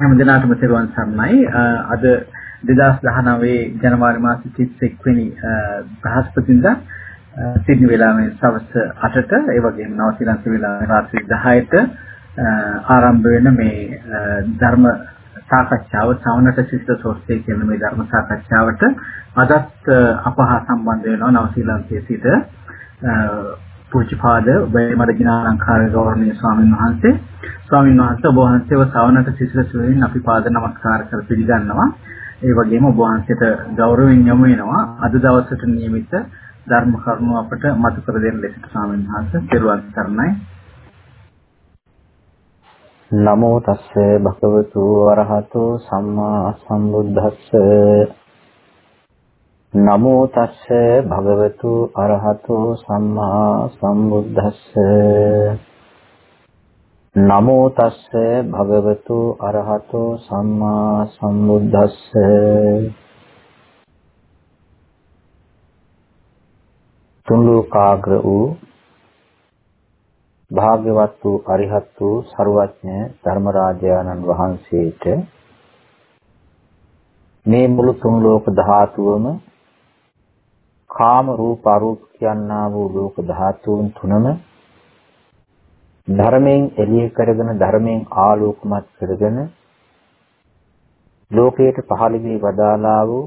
හැම දිනකටම තෙරුවන් සරණයි. අද 2019 ජනවාරි මාසේ 31 වෙනි බ්‍රහස්පතින්දා සිඩ්නි වේලාවෙන් සවස් 8ට ඒ වගේම නව ශ්‍රී වේලාවෙන් රාත්‍රී 10ට ආරම්භ වෙන මේ ධර්ම සාකච්ඡාව සවනට සිස්ටර් සෝස්ටේ කියන මේ ධර්ම සාකච්ඡාවට අදත් අපහා සම්බන්ධ වෙනවා නව ශ්‍රී ලංකාවේ සිට පූජ්‍යපාද වේමඩ දිනාලංකාර ගෞරවනීය ස්වාමීන් වහන්සේ. ස්වාමීන් වහන්සේ ඔබ වහන්සේව සවනට සිසිලසුවෙන් අපි පාද නමස්කාර කර පිළිගන්නවා. ඒ වගේම ඔබ වහන්සේට ගෞරවයෙන් යොමු වෙනවා. අද දවසට නියමිත ධර්ම කරුණු අපට මතු කර දෙන්න ලෙසට ස්වාමීන් වහන්සේ පෙරවන් සරණයි. නමෝ තස්ස භගවතු වරහතෝ සම්මා සම්බුද්දස්ස. නමෝ තස්ස භගවතු අරහතෝ සම්මා සම්බුද්දස්ස. නමෝ තස්ස භගවතු අරහතෝ සම්මා සම්බුද්දස්ස. තුන් ලෝකාග්‍ර වූ භාග්‍යවත් වූ අරිහත් වූ ਸਰවඥ ධර්මරාජානන් වහන්සේට මේ මුළු තුන් ලෝක ධාතුවම කාම රූප අරූප කියනා වූ ලෝක ධාතුන් තුනම ධර්මයෙන් එළිය කරගෙන ධර්මයෙන් ආලෝකමත් කරගෙන ලෝකයට පහළ වී වදාලා වූ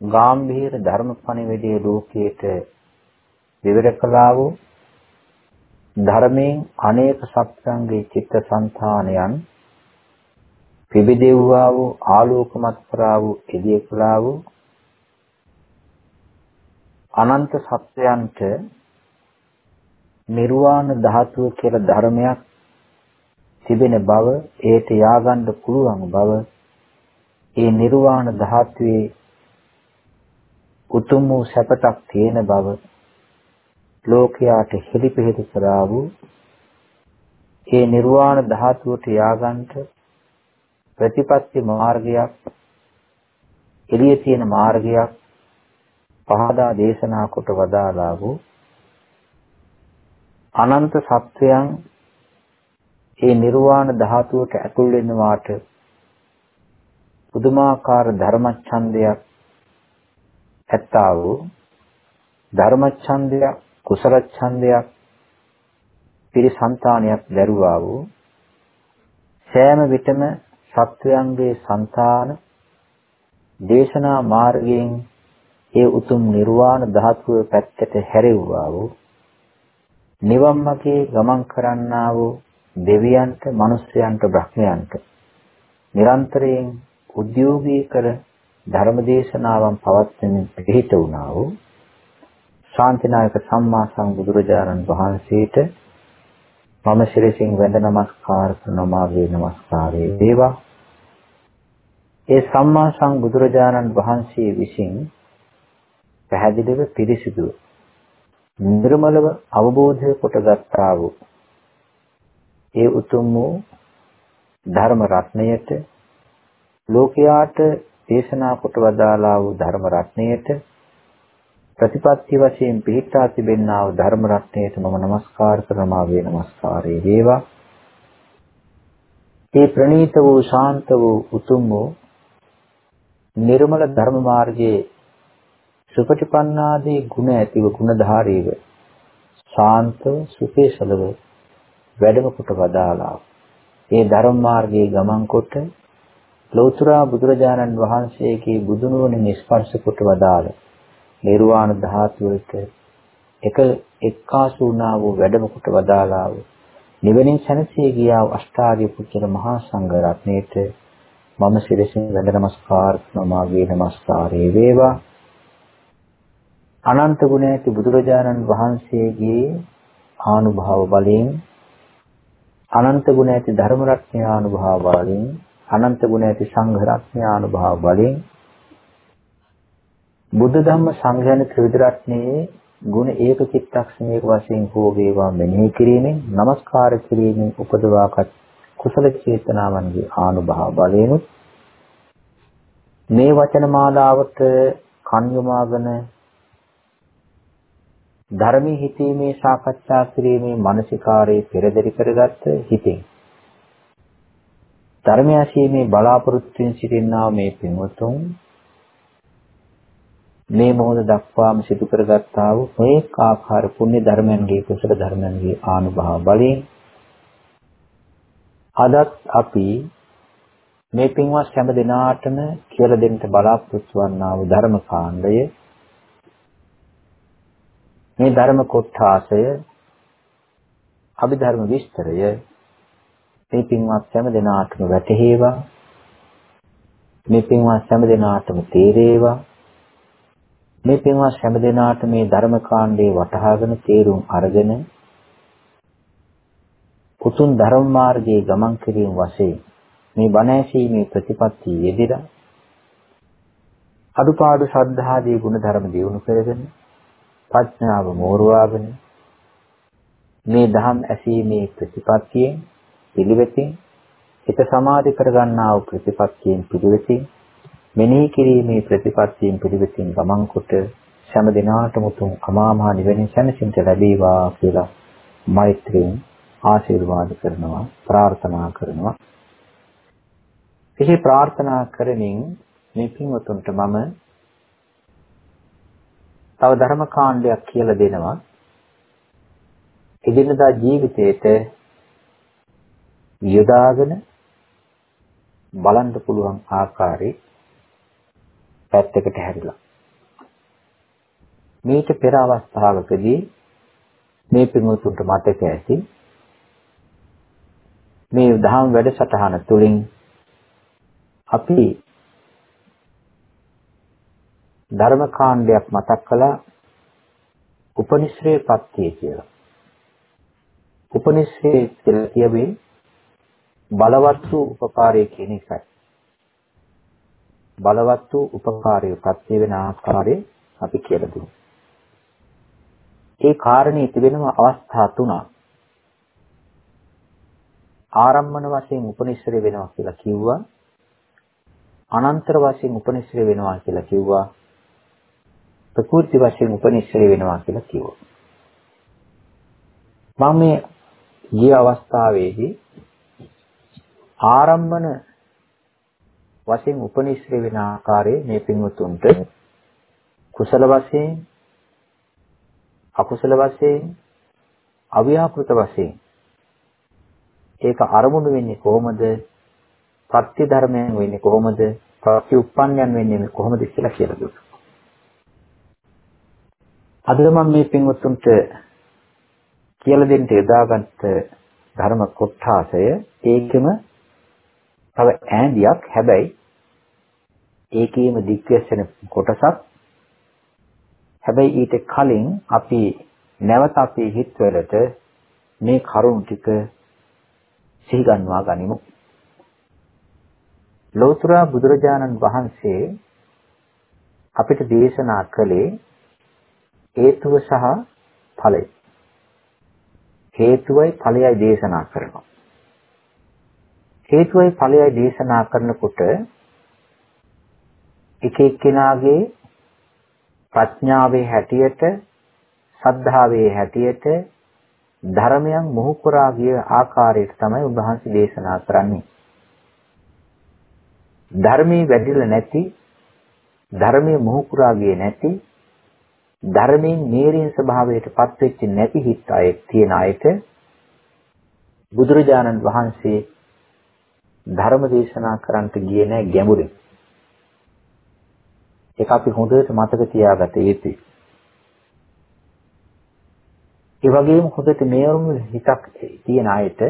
ගාම්භීර ධර්මපණිවිඩයේ ලෝකයට විවර කළා වූ ධර්මයෙන් අනේක සත්‍යංගේ චිත්තසංතානයන් පිබිදෙව්වා වූ ආලෝකමත් කරා වූ එළිය කළා වූ අනන්ත සත්වයන්ට නිර්වාණ ධාතුව කියලා ධර්මයක් තිබෙන බව ඒට ය아가න්න පුළුවන් බව ඒ නිර්වාණ ධාතුවේ උතුම් වූ සැපතක් තියෙන බව ලෝකයාට හෙළිපෙහෙළි කරා වූ ඒ නිර්වාණ ධාතුවට ය아가න්න ප්‍රතිපත්ති මාර්ගයක් එළිය තියෙන මාර්ගයක් පහදා දේශනා කොට වදාලා වූ අනන්ත සත්වයන් ඒ නිර්වාණ ධාතුවට ඇතුල් වෙනවාට පුදුමාකාර ධර්මච්ඡන්දයක් ඇත්තා වූ ධර්මච්ඡන්දයක් කුසල ඡන්දයක් පිරිසන්තානයක් දරුවා වූ සෑම විටම සත්වයන්ගේ సంతාන දේශනා මාර්ගයෙන් ඒ උතුම් නිර්වාණ ධාතුව පැත්තට හැරෙව්වා වූ නිවන් මාර්ගයේ ගමන් කරන්නා වූ දෙවියන්ට, මිනිස්යන්ට, බ්‍රහ්මයන්ට නිරන්තරයෙන් උද්‍යෝගී කර ධර්ම දේශනාවන් පවත්වමින් පිළිහිට වුණා වූ ශාන්තිනායක සම්මා සම්බුදුරජාණන් වහන්සේට මම ශිරසින් වැඳ නමස්කාර කරනවා වේ නමස්කාරේ වේවා. ඒ සම්මා සම්බුදුරජාණන් වහන්සේ විසින් පැහැදිලිව පිරිසිදුව නිර්මලව අවබෝධය කොටගත් ආ වූ ඒ උතුම් වූ ධර්ම රත්ණයට ලෝකයාට දේශනා කොට වදාලා වූ ධර්ම රත්ණයට ප්‍රතිපත්ති වශයෙන් පිහිටා තිබෙනා වූ ධර්ම රත්ණයට මම নমස්කාර කරනවා වේ নমස්කාරය වේවා. මේ ප්‍රණීත වූ ශාන්ත වූ උතුම් වූ නිර්මල ධර්ම මාර්ගයේ සුපටිපන්නාදී ගුණ ඇතිව ගුණධාරීව ශාන්තව සුපේසලව වැඩම කොට වදාලා ඒ ධර්ම මාර්ගයේ ගමන් කොට ලෞතර බුදුරජාණන් වහන්සේගේ බුදුනුවණින් ස්පර්ශ කොට වදාළ නිර්වාණ ධාතුවට එක එක්කාසු වුණා වූ වැඩම කොට වදාලා වූ නිවනින් සැනසී ගියා වූ අෂ්ටාර්ය පුත්‍ර මහා සංඝ රත්නයේට මම සිරසින් වැඳ නමස්කාර කරනවා. මාගේ නමස්කාරේ වේවා. අනන්ත ගුණ ඇති බුදුරජාණන් වහන්සේගේ ආනුභාව බලයෙන් අනන්ත ගුණ ඇති ධර්ම රත්නය ආනුභාව බලයෙන් අනන්ත ගුණ ඇති සංඝ රත්නය ආනුභාව බලයෙන් බුද්ධ ධම්ම සංඝයාන ත්‍රිවිධ රත්නයේ ගුණ ඒක චිත්තක්ෂණයක වශයෙන් හෝ වේවා මෙනෙහි කිරීමෙන් নমස්කාර කිරීමෙන් උපදවාගත් කුසල චේතනාවන්ගේ ආනුභාව බලයෙන් මේ වචන මාලාවට කන් යොමාගෙන ධර්මයේ හිතීමේ සාකච්ඡා කිරීමේ මානසිකාරයේ පෙරදරි කරගත්ත හිතෙන්. ධර්මය ඇසීමේ බලාපොරොත්තුෙන් සිටිනා මේ පින්වතුන් මේ මොහොත දක්වාම සිදු කරගත්තා වූ මේක ආකාර පුණ්‍ය ධර්මයන්ගේ කුසල ධර්මයන්ගේ ආනුභාව බලයෙන් අදත් අපි මේ පින්වත් හැම දිනාටම කියලා දෙන්න බලාපොරොත්තු වන්නා වූ ධර්ම කාණ්ඩය මේ ධර්ම කොටාසය අභිධර්ම විස්තරය මේ පින්වත් හැම දිනාටම වැටහේවා. මේ පින්වත් හැම දිනාටම තේරේවා. මේ පින්වත් හැම දිනාට මේ ධර්ම කාණ්ඩේ වටහාගෙන තේරුම් අරගෙන උතුම් ධර්ම මාර්ගයේ ගමන් කිරීම වශයෙන් මේ බණ ඇසීමේ ප්‍රතිපත්තිය යෙදিলা අදුපාඩු ශ්‍රද්ධාදී ගුණ ධර්ම දියුණු කරගෙන ප්‍රඥාව මෝරවාගෙන මේ ධම් ඇසීමේ ප්‍රතිපත්තියෙන් පිළිවෙතින් හිත සමාධි කරගන්නා වූ ප්‍රතිපත්තියෙන් පිළිවෙතින් මෙනෙහි කිරීමේ ප්‍රතිපත්තියෙන් පිළිවෙතින් ගමන් කොට හැම දිනාටම උතුම් අමාමහා නිවෙනින් සැනසෙන්න ලැබේවා කියලා මෛත්‍රියෙන් ආශිර්වාද කරනවා ප්‍රාර්ථනා කරනවා. එහි ප්‍රාර්ථනා කරමින් මේ පින්වතුන්ට මම තව ධර්ම කාණ්ඩයක් කියලා දෙනවා එදිනදා ජීවිතේට යොදාගෙන බලන්න පුළුවන් ආකාරයේ පැත්තකට හැරිලා. මේක පෙර අවස්ථාවකදී මේ පින්වතුන්ට මතක ඇති මේ දහම් වැඩසටහන තුළින් අපි ධර්ම කාණ්ඩයක් මතක් කළා උපනිශ්‍රේ පත්‍ය කියලා. උපනිශ්‍රේ කියලා කියවේ බලවත් වූ උපකාරය කියන එකයි. බලවත් වූ උපකාරය ප්‍රත්‍ය වෙන ආකාරය අපි කියලා දුන්නා. ඒ කාරණේ තිබෙනම අවස්ථා තුනක්. ආරම්මන වශයෙන් උපනිශ්‍රේ වෙනවා කියලා කිව්වා. අනන්තර වශයෙන් උපනිශ්‍රේ වෙනවා කියලා කිව්වා. ප්‍රකෘති වශයෙන් උපනිශ්‍රේ වෙනවා කියලා කිව්වා. මම මේ ගිය අවස්ථාවේදී ආරම්භන වශයෙන් උපනිශ්‍රේ වෙන ආකාරයේ මේ පින්වතුන්ට කුසල වශයෙන් අකුසල වශයෙන් අව්‍යාකෘත වශයෙන් ඒක අරමුණු වෙන්නේ කොහොමද ප්‍රත්‍ය ධර්මයන් වෙන්නේ කොහොමද ප්‍රත්‍ය උප්පන්නයන් වෙන්නේ කොහොමද කියලා කියලා දුන්නා. අද මම මේ පින්වතුන්ට කියලා දෙන්න යොදාගත්ත ධර්ම කොටාසය ඒකෙම තව ඈඳියක් හැබැයි ඒකේම දික්වැසෙන කොටසක් හැබැයි ඊට කලින් අපි නැවත අපේ හිතවලට මේ කරුණ ටික සිහි ගන්වා ගනිමු. ලෝතර බුදුරජාණන් වහන්සේ අපිට දේශනා කළේ හේතුව සහ ඵලය. හේතුවයි ඵලයයි දේශනා කරනවා. හේතුවයි ඵලයයි දේශනා කරනකොට එක එක්කෙනාගේ ප්‍රඥාවේ හැටියට සද්ධාවේ හැටියට ධර්මයන් මොහු කරා ගිය ආකාරයට තමයි උන්වහන්සේ දේශනා කරන්නේ. ධර්මයේ වැඩිලා නැති ධර්මයේ මොහු කරා ගියේ නැති ධර්මයෙන් නේරින් ස්වභාවයට පත් වෙච්ච නැති හිත් අය තියෙන අයට බුදුරජාණන් වහන්සේ ධර්ම දේශනා කරන්නට ගියේ නැහැ ගැඹුරින්. ඒක අපි හොඳට මතක තියාගත යුතුයි. ඒ වගේම හොඳට මේවරුම හිතක් තියෙන අයට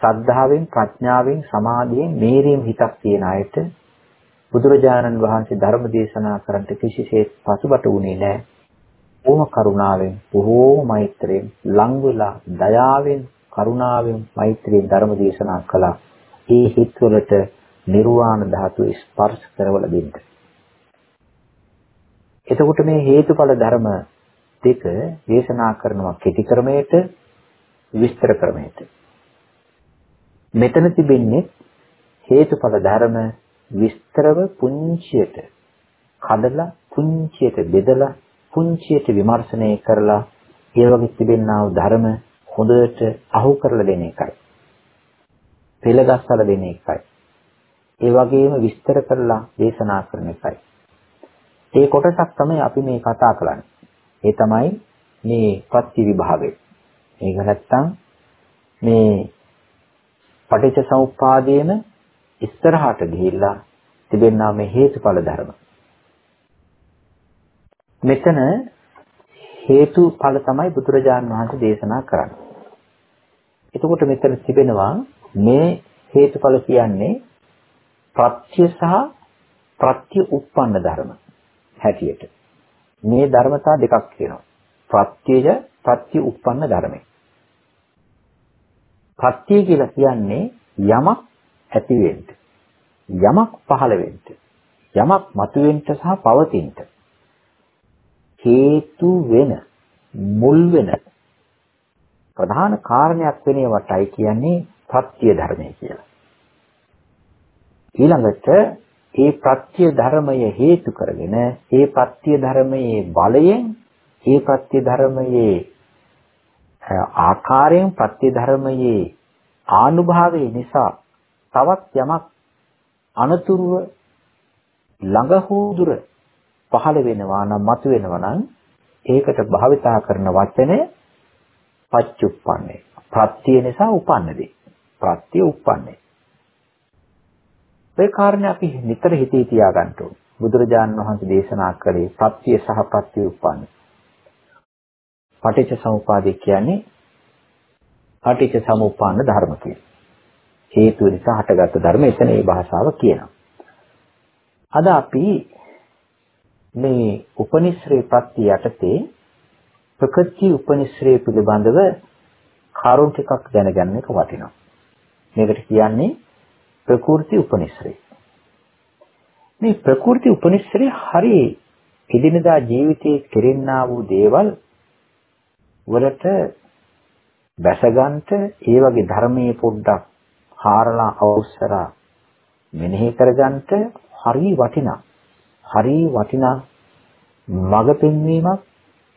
ශ්‍රද්ධාවෙන් ප්‍රඥාවෙන් සමාධියෙන් මේරීම් හිතක් තියෙන අයට බුදුරජාණන් වහන්සේ ධර්ම දේශනා කරන්නට කිසිසේත් පසුබට වුණේ නැහැ. බොහොම කරුණාවෙන්, බොහෝම මෛත්‍රියෙන්, ලං වෙලා දයාවෙන්, කරුණාවෙන්, මෛත්‍රියෙන් ධර්ම දේශනා කළා. ඒ හිත්වලට නිර්වාණ ධාතුව ස්පර්ශ කරවල දෙන්න. එතකොට මේ හේතුඵල ධර්ම දෙක දේශනා කරනවා කෙටි ක්‍රමයට විස්තර ක්‍රමයට. මෙතන තිබෙන්නේ හේතුඵල ධර්ම විස්තරව පුංචියට කඩලා පුංචියට බෙදලා පුංචියට විමර්ශනය කරලා ඒ වගේ තිබෙනා වූ ධර්ම හොඳට අහු කරලා දෙන එකයි. පෙළගස්සලා දෙන එකයි. ඒ වගේම විස්තර කරලා දේශනා කරන එකයි. ඒ කොටසක් තමයි අපි මේ කතා කරන්නේ. ඒ තමයි මේ පත්‍ය විභාගය. මේක නැත්තම් මේ පටිච්ච සමුප්පාදයේම ඉස්සරහට ගිහිල්ලා තිබෙනා මේ හේතුඵල ධර්ම. මෙතන හේතුඵල තමයි බුදුරජාන් වහන්සේ දේශනා කරන්නේ. එතකොට මෙතන තිබෙනවා මේ හේතුඵල කියන්නේ ප්‍රත්‍ය සහ ප්‍රත්‍ය උප්පන්න ධර්ම හැටියට. මේ ධර්මතා දෙකක් තියෙනවා. ප්‍රත්‍යය ප්‍රත්‍ය උප්පන්න ධර්මයි. ප්‍රත්‍ය කියලා කියන්නේ යමක් ඇති වෙන්න. යමක් පහළ වෙන්න. යමක් මතුවෙන්න සහ පවතින්න. හේතු වෙන මුල් වෙන ප්‍රධාන කාරණයක් වෙනවටයි කියන්නේ ප්‍රත්‍ය ධර්මය කියලා. ඊළඟට ඒ ප්‍රත්‍ය ධර්මය හේතු කරගෙන ඒ ප්‍රත්‍ය ධර්මයේ බලයෙන් ඒ ප්‍රත්‍ය ධර්මයේ ආකාරයෙන් ප්‍රත්‍ය ධර්මයේ ආනුභාවය නිසා තවත් යමක් අනතුරුව ළඟ හෝ දුර පහළ වෙනවා නම් මතු වෙනවා නම් ඒකට භාවිතා කරන වචනය පච්චුප්පන්නේ. ප්‍රත්‍ය නිසා උපන්නදී. ප්‍රත්‍ය උප්පන්නේ ඒ කාරණේ අපි නිතර හිතේ තියාගන්න ඕනේ. බුදුරජාණන් වහන්සේ දේශනා කළේ ප්‍රත්‍ය සහ ප්‍රත්‍ය උප්පන්නේ පටිච්ච සමුපාදය කියන්නේ පටිච්ච සමුප්පාන ධර්ම කියලා. හේතු නිසා හටගත් ධර්ම එතන මේ භාෂාව කියනවා. අද අපි මේ උපනිශ්‍රේ ප්‍රත්‍ය යටතේ ප්‍රකෘති උපනිශ්‍රේ පිළිබඳව කරුණු ටිකක් දැනගන්න එක වටිනවා. මේකට කියන්නේ ප්‍රකෘති උපනිශ්‍රේ. මේ ප්‍රකෘති උපනිශ්‍රේ හරි එදිනදා ජීවිතයේ කෙරෙන්නා වූ දේවල් වලට බැසගන්ට ඒ වගේ ධර්මයේ පොඩ්ඩක් හාරලා අවශ්‍යරා මෙනෙහි කරගන්නට හරි වටිනා හරි වටිනා මඟ පෙන්වීමක්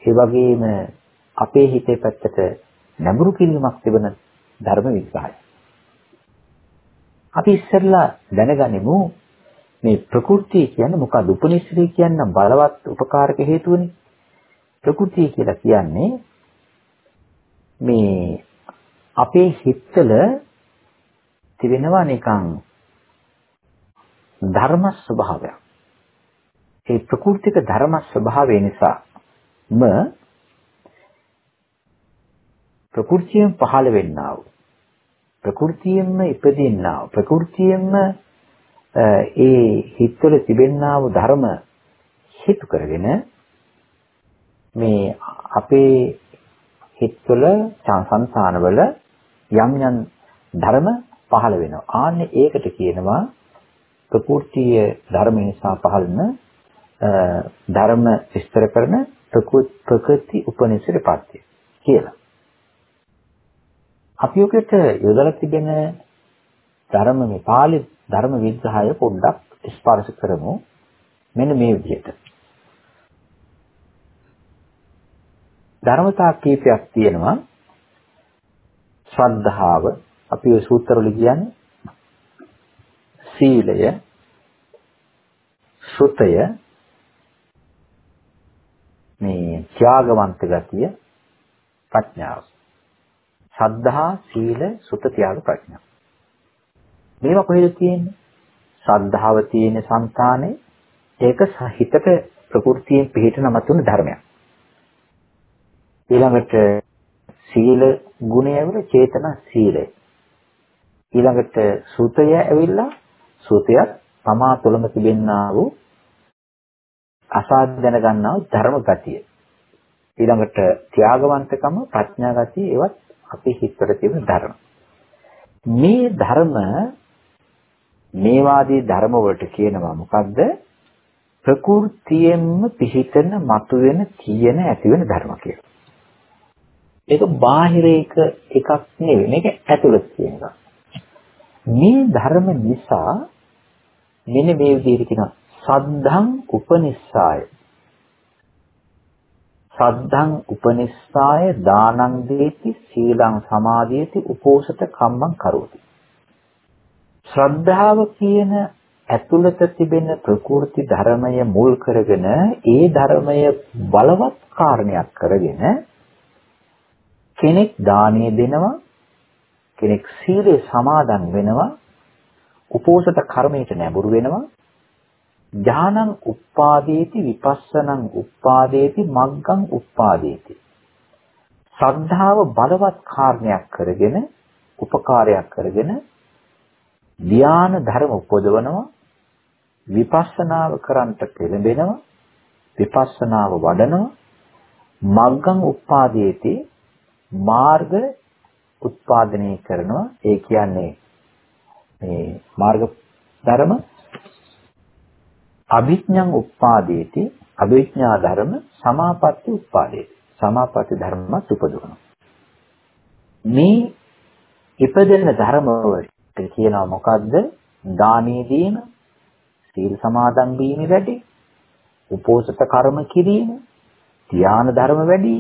ඒ වගේම අපේ හිතේ පැත්තට නැඹුරු කිරීමක් තිබෙන ධර්ම විග්‍රහය. අපි ඉස්සෙල්ලා දැනගනිමු මේ ප්‍රകൃතිය කියන්නේ මොකක්ද? උපනිශ්‍රේ කියන්නේ බලවත් උපකාරක හේතුවනේ. ප්‍රകൃතිය කියලා කියන්නේ මේ අපේ හිතවල නැති වෙනවා නිකන් ධර්ම ස්වභාවයක්. ඒ ප්‍රකෘතික ධර්ම ස්වභාවය නිසාම ප්‍රකෘතියෙන් පහළ වෙන්නා වූ ප්‍රකෘතියෙන්ම ඉපදෙන්නා වූ ප්‍රකෘතියෙන්ම ඒ හිතවල තිබෙන්නා වූ ධර්ම හේතු කරගෙන මේ අපේ හිතවල සංසානවල යම් යම් ධර්ම පහළ වෙනවා. ආන්නේ ඒකට කියනවා ප්‍රකෘතිය ධර්ම නිසා පහළන ධර්ම විස්තර කරන ප්‍රකෘති උපනිෂද පාඨය කියලා. අපි ඔකට යොදලා තිබෙන ධර්ම මේ පාළි ධර්ම විග්‍රහය පොඩ්ඩක් ස්පර්ශ කරමු. මෙන්න මේ විදිහට. ධර්මතා කීපයක් තියෙනවා. ශ්‍රද්ධාව අපි ওই සූත්‍රවල කියන්නේ සීලය, සුතය, මේ ත්‍යාගවන්ත ගතිය, ප්‍රඥාව. සද්ධා, සීල, සුත, ත්‍යාග, ප්‍රඥා. මේවා කොහෙද තියෙන්නේ? සද්ධාව තියෙන సంతානේ ඒක හිතට ප්‍රകൃතියෙන් පිටට නමතුන ධර්මයක්. ඊළඟට සීල ගුණය වල චේතනා සීලය. ඊළඟට සුතය ඇවිල්ලා සුතයත් තමා තුළම තිබෙන්නා වූ අසාධ දැනගන්නා වූ ධර්ම ගතිය. ඊළඟට ත්‍යාගවන්තකම ප්‍රඥා ගතිය ඒවත් අපේ හිතවල තියෙන ධර්ම. මේ ධර්ම මේ වාදී ධර්ම වලට කියනවා මොකද්ද? ප්‍රകൃතියෙන්ම පිහිටන මතුවෙන තියෙන ඇති වෙන ධර්ම කියලා. ඒක බාහිර එක එකක් නෙවෙයි. මේක ඇතුළත තියෙන එකක්. මේ ධර්ම නිසා මෙන්න මේ විදිහට කියනවා සද්ධං උපනිස්සාය. සද්ධං උපනිස්සාය දානං දේති සීලං සමාධියති උපෝසත කම්මං කරෝති. ශ්‍රද්ධාව කියන ඇතුළත තිබෙන ප්‍රකෘති ධර්මය මුල් කරගෙන ඒ ධර්මය බලවත් කාරණයක් කරගෙන කෙනෙක් දානීය දෙනවා කෙනෙක් සීලය සමාදන් වෙනවා උපෝසත කර්මයට නැඹුරු වෙනවා ඥානං උප්පාදේති විපස්සනං උප්පාදේති මග්ගං උප්පාදේති. ශ්‍රද්ධාව බලවත් කාරණයක් කරගෙන උපකාරයක් කරගෙන ධ්‍යාන ධර්ම උපදවනවා විපස්සනාව කරන්ට පෙළඹෙනවා විපස්සනාව වඩනවා මග්ගං උප්පාදේති මාර්ග උත්පාදනය කරනවා. ඒ කියන්නේ මේ මාර්ග ධර්ම අභිඥං උප්පාදේති. අභිඥා ධර්ම සමාපatti උප්පාදේති. සමාපatti ධර්මත් උපදවනවා. මේ ඉපදෙන ධර්ම වලට කියනවා මොකද්ද? දානීය දීම සීල් සමාදන් වීම වැඩි උපෝසත කර්ම කිරීම ධ්‍යාන ධර්ම වැඩි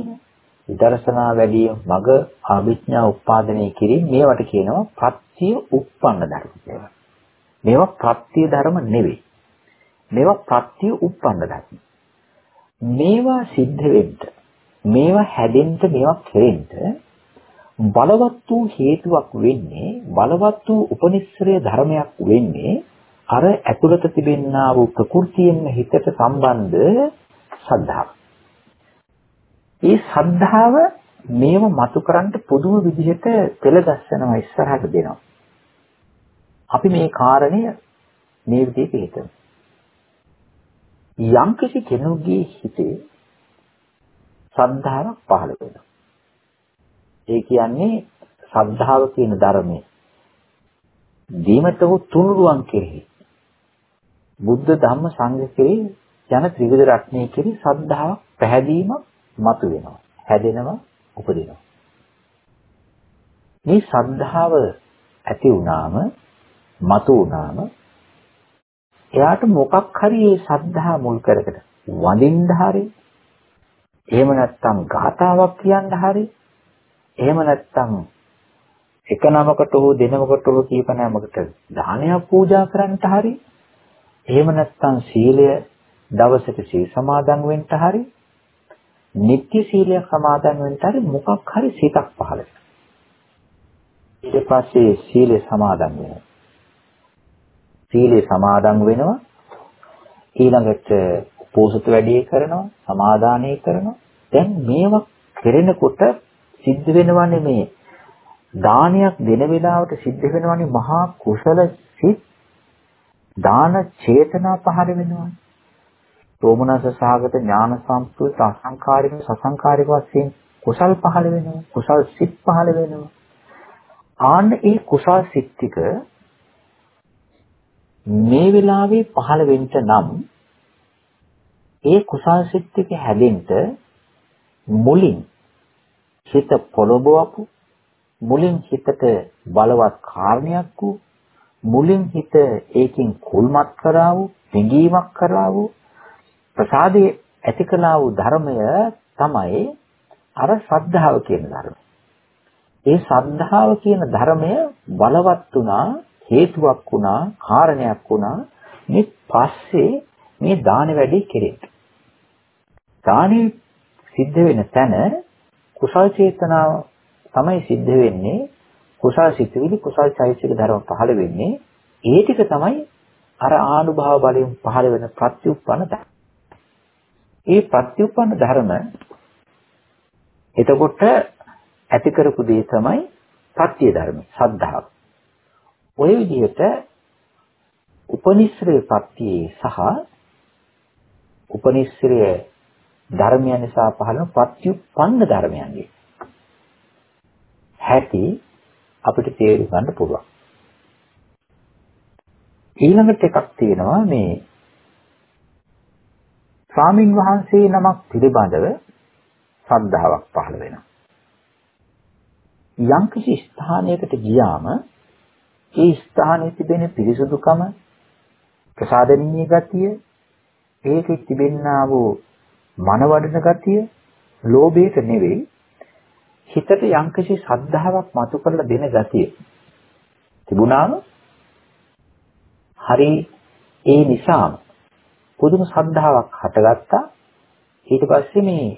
විදර්ශනා වැඩි මග අභිඥා උප්පාදනය කිරීම මේවට කියනවා ප්‍රත්‍ය උප්පන්න ධර්ම කියලා. මේවා ප්‍රත්‍ය ධර්ම නෙවෙයි. මේවා ප්‍රත්‍ය උප්පන්න ධර්ම. මේවා සිද්ධ වෙන්න මේවා හැදෙන්න මේවා කෙරෙන්න බලවත් වූ හේතුවක් වෙන්නේ බලවත් වූ උපනිශ්‍රය ධර්මයක් වෙන්නේ අර ඇතුළත තිබෙනා වූ ප්‍රകൃතියෙන් හිතට සම්බන්ධ ශ්‍රද්ධාව. ඒ ශ්‍රද්ධාව මේව මතු කරන්න පුදුම විදිහට පෙළගස්සනවා ඉස්සරහට දෙනවා. අපි මේ කාරණය මේ විදිහට හිතමු. යම්කිසි කෙනෙකුගේ හිතේ ශ්‍රද්ධාවක් පහළ වෙනවා. ඒ කියන්නේ ශ්‍රද්ධාව කියන ධර්මය දීමට වූ තුනුරුවන් කෙරෙහි බුද්ධ ධම්ම සංඝ කෙරෙහි යන ත්‍රිවිධ රත්නයේ කෙරෙහි ශ්‍රද්ධාවක් පැහැදීමක් මතු වෙනවා හැදෙනවා උපදිනවා. මේ ශ්‍රද්ධාව ඇති වුණාම මතු වුණාම එයාට මොකක් හරි මේ ශ්‍රද්ධාව මුල් කරගෙන වඳින්න හරි එහෙම නැත්නම් ගාතාවක් කියන්න හරි එහෙම නැත්නම් එක නමකට හෝ දෙනමකට හෝ කීප නමකට දානයක් පූජා කරන්නට හරි එහෙම නැත්නම් සීලය දවසට සීල් සමාදන් වෙන්න හරි නිත්‍ය සීලයක් සමාදන් වෙන්න හරි මොකක් හරි සිතක් පහළ ඊට පස්සේ සීලය සමාදන් වෙනවා. සීලය සමාදන් වෙනවා. ඊළඟට පෝසත වැඩි කරනවා සමාදානය කරනවා. දැන් මේවා කෙරෙනකොට සිද්ධ වෙනවනේ මේ දානයක් දෙන වෙලාවට සිද්ධ වෙනවනේ මහා කුසල සිත්. දාන චේතනා පහළ වෙනවනේ. සෝමනස සහගත ඥාන සම්පූර්ණ අසංකාරික සසංකාරික වශයෙන් කුසල් පහළ වෙනවා. කුසල් සිත් පහළ වෙනවා. ආන්න ඒ කුසල් සිත් ටික මේ වෙලාවේ පහළ වෙන්න නම් ඒ කුසල් සිත් ටික හැදෙන්න මුලින් හිත පොළඹවපු මුලින් හිතට බලවත් කාරණයක් වූ මුලින් හිත ඒකින් කුල්මත් කරා වූ පිඟීමක් කරා වූ ප්‍රසාදයේ ඇති කළා වූ ධර්මය තමයි අර ශ්‍රද්ධාව කියන ධර්මය. ඒ ශ්‍රද්ධාව කියන ධර්මය බලවත් වුණා හේතුවක් වුණා කාරණයක් වුණා මේ පස්සේ මේ දාන වැඩි කෙරෙන්න. දානෙ සිද්ධ වෙන තැන කුසල් චේතනාව තමයි සිද්ධ වෙන්නේ කුසල් සිතුවිලි කුසල් චෛතසික ධර්ම පහළ වෙන්නේ ඒ ටික තමයි අර ආනුභාව බලයෙන් පහළ වෙන ප්‍රත්‍යুৎපන්න ධර්ම. ඒ පත්‍යුප්පන්න ධර්ම එතකොට ඇති කරපු දේ තමයි පත්‍ය ධර්ම සද්ධාව. ඔය විදිහට උපනිශ්‍රේ පත්‍යයේ සහ උපනිශ්‍රේ ධර්මයන් නිසා පහළම පත්‍යුප්පන්න ධර්මයන්ගේ හැටි අපිට තේරුම් ගන්න පුළුවන්. ඊළඟට එකක් තියෙනවා මේ ස්වාමින් වහන්සේ නමක් පිළිබඳව ශ්‍රද්ධාවක් පහළ වෙනවා. යම්කිසි ස්ථානයකට ගියාම ඒ ස්ථානයේ තිබෙන පිරිසුදුකම ප්‍රසාදනීය ගතිය ඒකෙ තිබෙන්නා වූ මනවඩන ගතිය ලෝභයට නෙවෙයි හිතට යම්කිසි ශ්‍රද්ධාවක් මතු කරලා දෙන ගතිය තිබුණාම හරි ඒ නිසාම පුදුම ශ්‍රද්ධාවක් හටගත්තා. ඊට පස්සේ මේ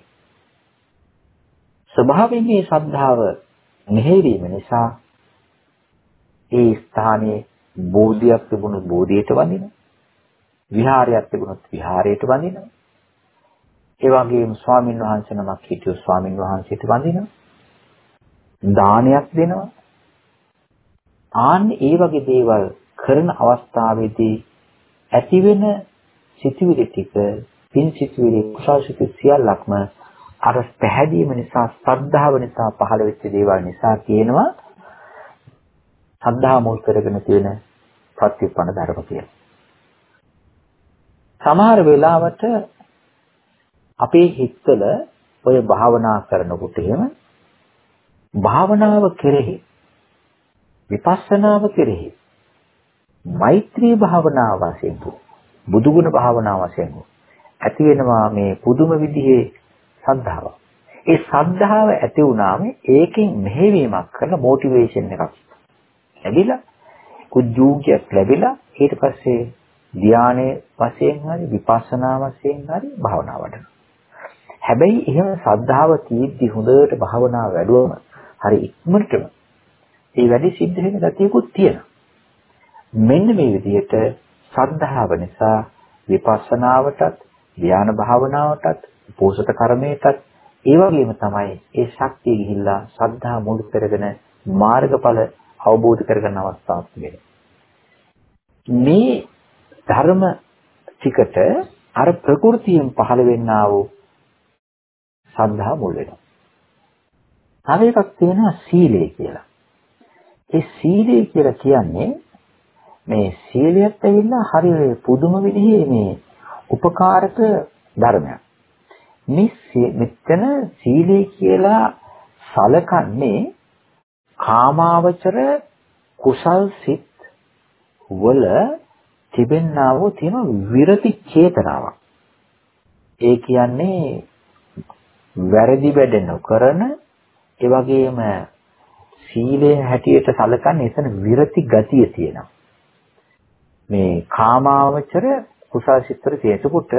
ස්වභාවයෙන් මේ ශ්‍රද්ධාව මෙහෙවීම නිසා ඒ ස්ථානයේ බෝධියක් තිබුණොත් බෝධියට වඳිනවා. විහාරයක් තිබුණොත් විහාරයට වඳිනවා. ඒ වගේම ස්වාමින් වහන්සේ නමක් හිටියොත් ස්වාමින් වහන්සේට වඳිනවා. දානයක් දෙනවා. ආන්න ඒ වගේ දේවල් කරන අවස්ථාවේදී ඇතිවෙන සිතුවිලි ටික පින් සිතුවිලි කුසල් සිතුවිලි සියල්ලක්ම අර පැහැදීම නිසා ශ්‍රද්ධාව නිසා පහළ වෙච්ච දේවල් නිසා කියනවා ශ්‍රද්ධාව මුල් කරගෙන තියෙන ප්‍රතිඋපන්න ධර්ම කියලා. සමහර වෙලාවට අපේ හිතවල ඔය භාවනා කරනකොට එහෙම භාවනාව කෙරෙහි විපස්සනාව කෙරෙහි මෛත්‍රී භාවනාව වශයෙන් බුදුගුණ භාවනාව වශයෙන් ඇති වෙනවා මේ පුදුම විදිහේ සද්ධාව. ඒ සද්ධාව ඇති වුණාම ඒකෙන් මෙහෙවීමක් කරලා මොටිවේෂන් එකක් ලැබිලා කුජූගයක් ලැබිලා ඊට පස්සේ ධානයේ වශයෙන් හරි විපස්සනා වශයෙන් හරි භාවනා වඩනවා. හැබැයි එහෙම සද්ධාව තීද්දි හොඳට භාවනා වැඩුවම හරි ඉක්මනටම ඒ වැඩි සිද්ධ වෙන ගතියකුත් තියෙනවා. මෙන්න මේ විදිහට සද්ධාව නිසා විපස්සනාවටත් ධ්‍යාන භාවනාවටත් පෝෂත කර්මයටත් ඒ වගේම තමයි ඒ ශක්තිය ගිහිල්ලා සද්ධා මුල් කරගෙන මාර්ගඵල අවබෝධ කරගන්න අවස්ථාවක් තිබෙනවා. මේ ධර්ම ටිකට අර ප්‍රകൃතියෙන් පහළ වෙන්නා වූ සද්ධා මුල් වෙනවා. තව එකක් තියෙනවා සීලය කියලා. ඒ සීලය කියලා කියන්නේ මේ සීලයත් ඇවිල්ලා හරි පුදුම විදිහේ මේ උපකාරක ධර්මයක්. මේ මෙතන සීලය කියලා සලකන්නේ කාමාවචර කුසල් සිත් වල තිබෙන්නා වූ තියෙන විරති චේතනාවක්. ඒ කියන්නේ වැරදි වැඩ නොකරන ඒ වගේම සීලය හැටියට සලකන්නේ එතන විරති ගතිය තියෙනවා. මේ කාමාවචර කුසල් සිත්තර තියෙනකොට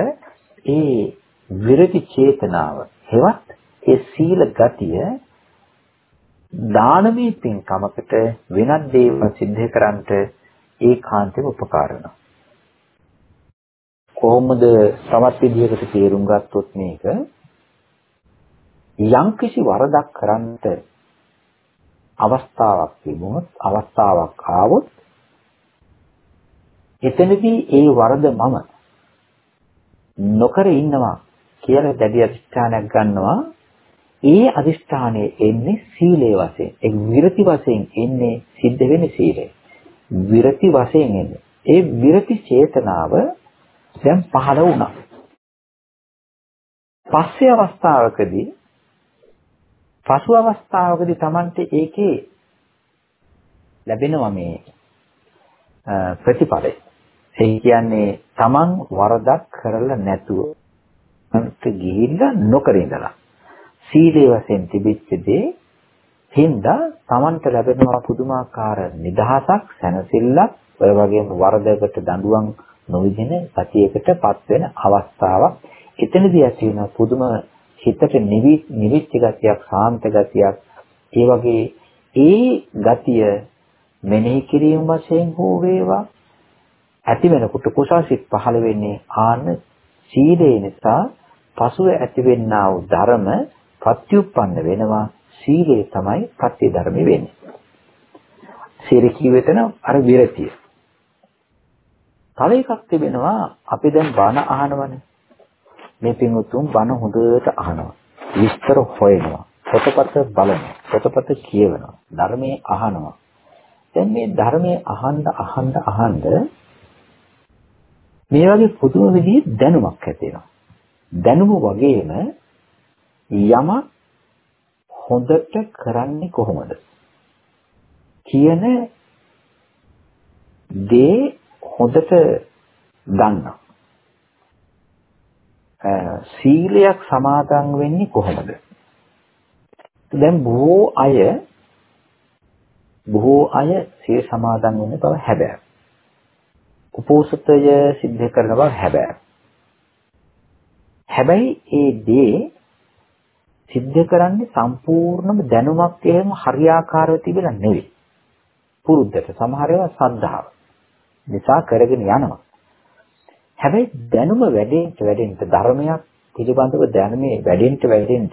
ඒ විරති චේතනාව හෙවත් ඒ සීල ගතිය දානමය පින්කමකට වෙනත් දේවල් සිද්ධ කරන්නට ඒකාන්තව උපකාර වෙනවා. කොහොමද තවත් විදිහකට තේරුම් ගත්තොත් මේක යම්කිසි වරදක් කරන්නට අවස්ථාවක් තිබුණොත් අවස්ථාවක් ආවොත් එතනදී ඒ වරද මම නොකර ඉන්නවා කියලා දැඩි අධිෂ්ඨානයක් ගන්නවා. ඒ අදිෂ්ඨානයේ එන්නේ සීලේ වශයෙන්. ඒ විරති වශයෙන් එන්නේ සිද්ධ වෙන්නේ සීලය. විරති වශයෙන් එන්නේ. ඒ විරති චේතනාව දැන් පහළ වුණා. පස්සේ අවස්ථාවකදී පසු අවස්ථාවකදී Tamante ඒකේ ලැබෙනවා මේ ප්‍රතිඵලය. ඒ කියන්නේ Taman වරදක් කරලා නැතුව අන්ත ගිහිල්ලා නොකර ඉඳලා සීලේ වශයෙන් තිබිච්ච දේ හින්දා Tamanට ලැබෙනවා පුදුමාකාර නිදහසක් සැනසෙල්ලක් ඔය වගේම වරදකට දඬුවම් නොවිදින සතියකටපත් වෙන අවස්ථාවක්. එතනදී ඇති වෙන පුදුම හිතට නිවිච්ච ගතියක් සාන්ත ගතියක්. ඒ වගේ ඒ ගතිය මෙනෙහි කිරීම වශයෙන් හෝ වේවා ඇති වෙනකොට කුසාසිත පහළ වෙන්නේ ආන සීලේ නිසා. පසුව ඇතිවෙන්නා වූ ධර්ම ප්‍රත්‍යুৎපන්න වෙනවා. සීලේ තමයි ප්‍රත්‍ය ධර්ම වෙන්නේ. සීල කියවෙතන අර විරතිය. තව එකක් තිබෙනවා අපි දැන් බණ අහනවනේ. මේ පින්වුතුන් බණ හොඳට අහනවා. විස්තර හොයනවා. පොතපත බලනවා. පොතපත කියවනවා. ධර්මයේ අහනවා. දැන් මේ ධර්මයේ අහන්න අහන්න අහන්න මේ වගේ පුදුම විදිහේ දැනුමක් ඇති වෙනවා. දැනුම වගේම යම හොඳට කරන්නේ කොහොමද කියන දේ හොඳට දන්නවා. සීලයක් සමාදන් වෙන්නේ කොහොමද? දැන් බොහෝ අය බොහෝ අය සීල සමාදන් වෙන බව හැබැයි උපෝසතය සිද්ධ කරන බව හැබැයි. හැබැයි ඒ දේ සිද්ධ කරන්නේ සම්පූර්ණම දැනුමක් එහෙම හරියාකාරව තිබෙලා නෙවෙයි. පුරුද්දට සමහර ඒවා සද්ධාව. නිසා කරගෙන යනවා. හැබැයි දැනුම වැඩෙන්න වැඩෙන්න ධර්මයක් පිළිබඳව දැනුමේ වැඩෙන්න වැඩෙන්න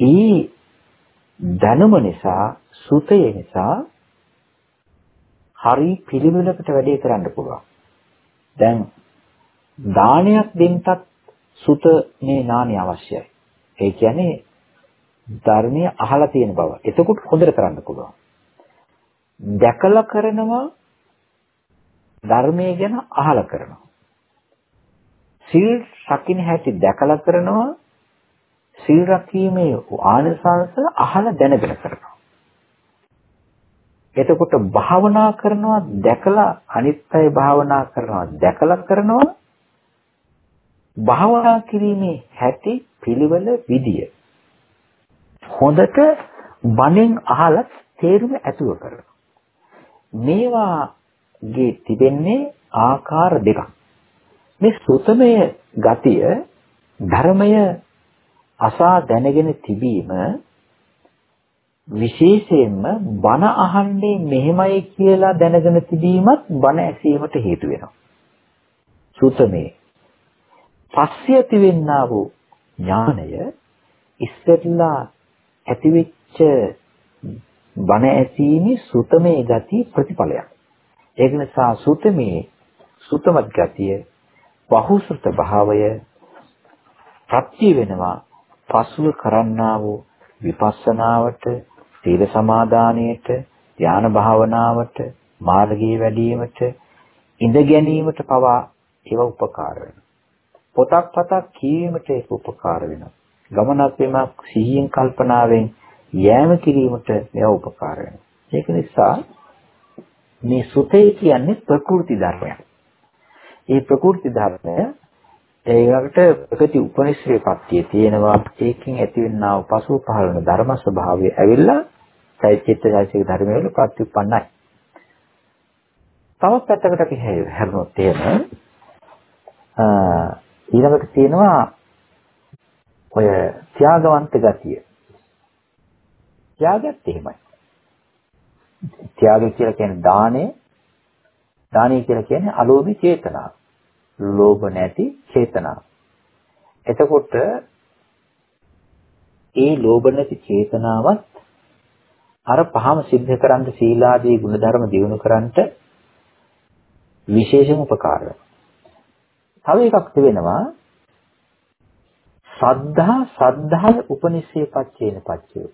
ඊ දැනුම නිසා සුතය නිසා හරි පිළිවෙලකට වැඩේ කරන්න පුළුවන්. දැන් දානයක් දෙන්නත් සුත මේ ඥානය අවශ්‍යයි. ඒ කියන්නේ ධර්මයේ අහලා තියෙන බව. එතකොට හොඳට කරන්න පුළුවන්. දැකලා කරනවා ධර්මයේ ගැන අහලා කරනවා. සිල් රකින්න හැටි දැකලා කරනවා. සිල් රැකීමේ ආනිසංස අහලා දැනගෙන කරනවා. එතකොට භාවනා කරනවා දැකලා අනිත් අය භාවනා කරනවා දැකලා කරනවා. භාවනා කිරීමේ හැටි පිළිවෙල විදිය. හොඳට බණෙන් අහලා තේරුම ඇතුව කරනවා. මේවාගේ තිබෙන්නේ ආකාර දෙකක්. මේ සුතමය ගතිය ධර්මය අසා දැනගෙන තිබීම විශේෂයෙන්ම බණ අහන්නේ මෙහෙමයි කියලා දැනගෙන තිබීමත් බණ ඇසීමට හේතු වෙනවා. සුතමේ පස්සේ ඇතිවෙන්නා වූ ඥානය ඉස්සෙල්ලා ඇතිවෙච්ච බණ ඇසීමේ සුතමේ ගති ප්‍රතිඵලයක්. ඒක නිසා සුතමේ සුතමත් ගතිය බහුසුත භාවය ප්‍රත්‍ය වෙනවා පසුව කරන්නා වූ විපස්සනාවට සීල සමාදානයට, ධ්‍යාන භාවනාවට, මාර්ගයේ වැඩිවීමට, ඉඳ ගැනීමට පවා ඒව උපකාර වෙනවා. පොතක් පතක් කියවීමට ඒක උපකාර වෙනවා. ගමනක් වීමක් සිහියෙන් කල්පනාවෙන් යෑම කිරීමට මේවා උපකාර වෙනවා. ඒක නිසා මේ සුතේ කියන්නේ ප්‍රකෘති ධර්මයක්. ඒ ප්‍රකෘති ධර්මය ඒකට ප්‍රකෘති උපනිශ්‍රේ පත්‍ය තියෙනවා ඒකෙන් ඇතිවෙනා වූ පසු පහළ වෙන ධර්ම ස්වභාවය ඇවිල්ලා චෛත්‍යචිත්ත චෛතසික ධර්මවල ප්‍රතිඋපන්නයි. තවත් පැත්තකට අපි හැරුණොත් එහෙම ඊළඟට තියෙනවා ඔය ත්‍යාගවන්ත ගතිය. ත්‍යාගයත් එහෙමයි. ත්‍යාගය කියලා කියන්නේ දාණය. දාණය කියලා කියන්නේ අලෝභී චේතනාව. ලෝභ නැති චේතනාව. එතකොට ඒ ලෝභ නැති චේතනාවත් අර පහම සිද්ධ කරන්න සීලාදී ගුණධර්ම දිනු කරන්නට විශේෂම උපකාර තව එකක් තිබෙනවා සද්ධා සද්ධාය උපනිෂේ පච්චේන පච්චේ.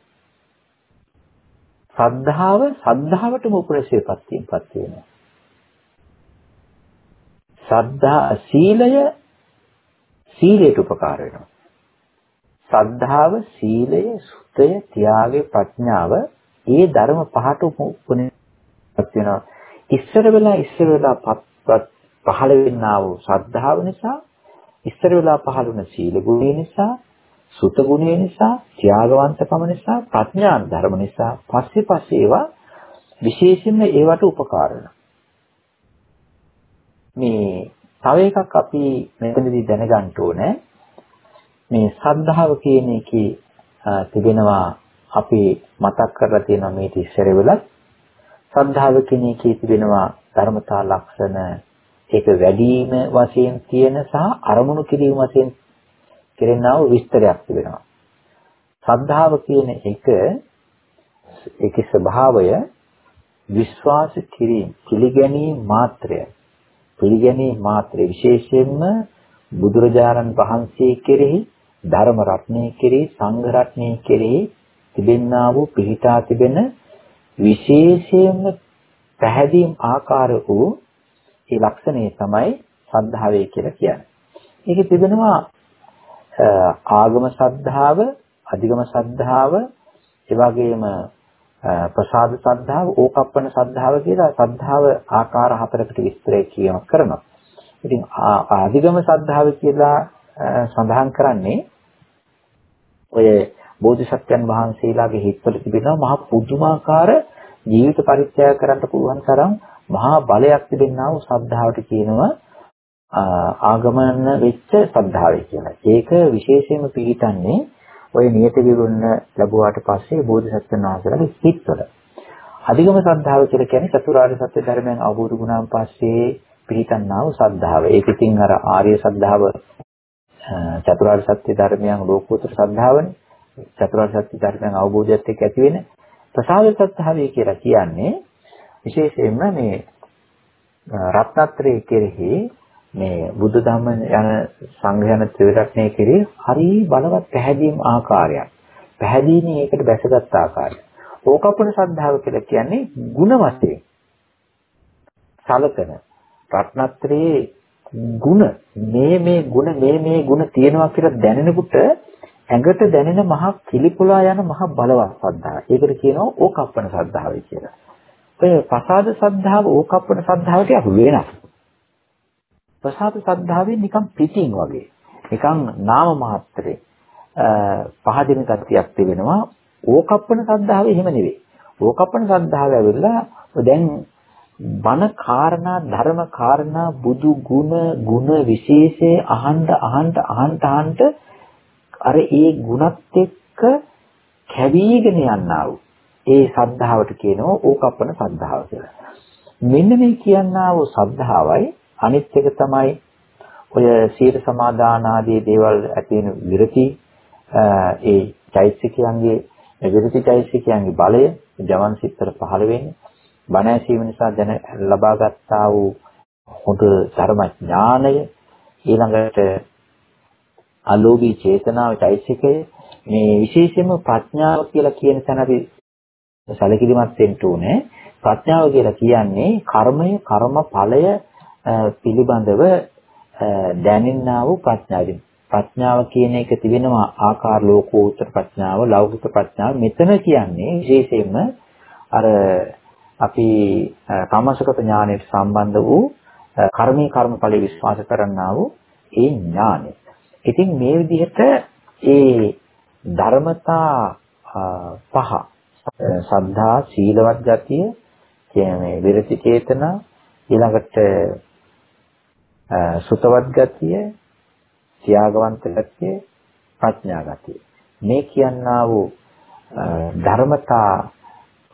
සද්ධාව සද්ධාවටම උපනිෂේ පච්චේන පච්ච වෙනවා. සද්ධා සීලය සීලයට උපකාර වෙනවා. සද්ධාව සීලය සුතය ත්‍යාගය ප්‍රඥාව ඒ ධර්ම පහට උපුණපත් වෙනවා. ඉස්සර වෙලා ඉස්සර වෙලා පහළ වෙන්නා වූ ශ්‍රද්ධාව නිසා ඉස්සර වෙලා පහළ වුණ සීල ගුණය නිසා සුත ගුණය නිසා ත්‍යාගවන්තකම නිසා ප්‍රඥා ධර්ම නිසා පස්සේ පස්සේ ඒවා විශේෂයෙන්ම ඒවට උපකාර මේ තව එකක් අපි මෙතනදී දැනගන්න ඕනේ මේ සද්ධාව කියන එකේ තිබෙනවා අපි මතක් කරලා තියෙනවා මේ ඉස්සර වෙලත් සද්ධාව කියන එකේ තිබෙනවා ධර්මතා ලක්ෂණ ඒක වැඩිම වශයෙන් තියෙන සහ අරමුණු කිරීම වශයෙන් කෙරෙනා වූ විස්තරයක් තිබෙනවා. සද්ධාව කියන එක ඒකේ ස්වභාවය විශ්වාස කිරීම පිළිගැනීම මාත්‍රය. පිළිගැනීම මාත්‍රය විශේෂයෙන්ම බුදුරජාණන් වහන්සේ කෙරෙහි ධර්ම රත්නය කෙරෙහි සංඝ රත්නය කෙරෙහි තිබෙන්නා වූ පිහිටා තිබෙන විශේෂයෙන්ම පැහැදීම් ආකාර වූ ඒ ලක්ෂණය තමයි සද්ධාවේ කියලා කියන්නේ. ඒකේ තිබෙනවා ආගම සද්ධාව, අධිගම සද්ධාව, ඒ වගේම ප්‍රසාද සද්ධාව, ඕකප්පන සද්ධාව කියලා සද්ධාව ආකාර හතරකට විස්තරය කියම කරනවා. ඉතින් අධිගම සද්ධාව කියලා සඳහන් කරන්නේ ඔය බෝධිසත්වයන් වහන්සේලාගේ හිත්වල තිබෙනවා මහ පුදුමාකාර ජීවිත පරිත්‍යාග කරන්න පුළුවන් තරම් මහා බලයක් තිබෙනා වූ ශ්‍රද්ධාවට කියනවා ආගමන වෙච්ච ශ්‍රද්ධාවයි කියලා. ඒක විශේෂයෙන්ම පිළිටන්නේ ඔය නියත විවරණ ලැබුවාට පස්සේ බෝධිසත්වයන් වහන්සේලාගේ හිත්වල. අධිගම ශ්‍රද්ධාව කියලා කියන්නේ චතුරාර්ය සත්‍ය ධර්මයන් අවබෝධ වුණාන් පස්සේ පිළිටන්නා වූ ශ්‍රද්ධාව. ඒක ඉතින් අර ආර්ය ශ්‍රද්ධාව චතුරාර්ය සත්‍ය ධර්මයන් ලෝකෝත්තර ශ්‍රද්ධාවනේ. චතුරාර්ය සත්‍ය ධර්මයන් අවබෝධයත් එක්ක ඇති වෙන ප්‍රසාද සත්‍තාවය කියලා කියන්නේ විශේෂයෙන්ම මේ රත්නත්‍රයේ කෙරෙහි මේ බුද්ධ ධම්ම යන සංඝ යන ත්‍රිරත්නයේ කෙරෙහි හරි බලවත් පැහැදීම් ආකාරයක්. පැහැදීමේ ඒකට බැසගත් ආකාරය. ඕකප්පන ශ්‍රද්ධාව කියලා කියන්නේ ಗುಣ වශයෙන්. සලකන රත්නත්‍රයේ ಗುಣ මේ මේ ಗುಣ මේ මේ ಗುಣ තියෙනවා කියලා දැනෙනකොට ඇඟට දැනෙන මහා කිලිපුලා යන මහා බලවත් ශ්‍රද්ධාව. ඒකට කියනවා ඕකප්පන ශ්‍රද්ධාවයි කියලා. ඔය ප්‍රසාද ශ්‍රද්ධාව ඕකප්පන ශ්‍රද්ධාවට යහු වෙනස්. ප්‍රසාද ශ්‍රද්ධාවෙන් නිකන් පිටින් වගේ. නිකන් නාම මාත්‍රේ පහදින තත්තියක් තිබෙනවා. ඕකප්පන ශ්‍රද්ධාව එහෙම නෙවෙයි. ඕකප්පන ශ්‍රද්ධාව ඇවිල්ලා දැන් බණ කාරණා ධර්ම කාරණා බුදු ගුණ ගුණ විශේෂේ අහන්න අහන්න අහන්න අහන්න අර ඒ ගුණත් එක්ක කැවීගෙන යන්නා වූ ඒ සද්ධාවට කියනවා ඕකප්පන සද්ධාව කියලා. මෙන්න මේ කියන්නා වූ සද්ධාවයි අනිත් එක තමයි ඔය සීල සමාදාන ආදී දේවල් ඇති වෙන විරති ඒ චෛත්‍යකයන්ගේ විරති චෛත්‍යකයන්ගේ බලය ජවන් සිත්තර පහළ වෙන්නේ බණ ඇසීම නිසා දැන ලබා ගත්තා වූ හොඳ ධර්ම ඥානය ඊළඟට අලෝභී චේතනාව චෛසිකය මේ විශේෂයෙන්ම ප්‍රඥාව කියලා කියන තැන අපි සැලකිලිමත් වෙන්න ඕනේ. ප්‍රඥාව කියලා කියන්නේ කර්මය කර්ම ඵලය පිළිබඳව දැනෙන්නා වූ ප්‍රඥාවෙන් ප්‍රඥාව කියන එක තිබෙනවා ආකාර ලෝකෝත්තර ප්‍රඥාව ලෞකික ප්‍රඥාව. මෙතන කියන්නේ විශේෂයෙන්ම අර අපි කාමසගත ඥානයට සම්බන්ධ වූ කර්මී කර්මඵල විශ්වාස කරන්නා වූ ඒ ඥානය. ඉතින් මේ විදිහට ඒ ධර්මතා පහ සද්ධා සීලවත් ගතිය කියන්නේ විරති චේතනා ඊළඟට සුතවත් ගතිය ත්‍යාගවන්ත ගතිය ප්‍රඥා ගතිය. මේ කියනා වූ ධර්මතා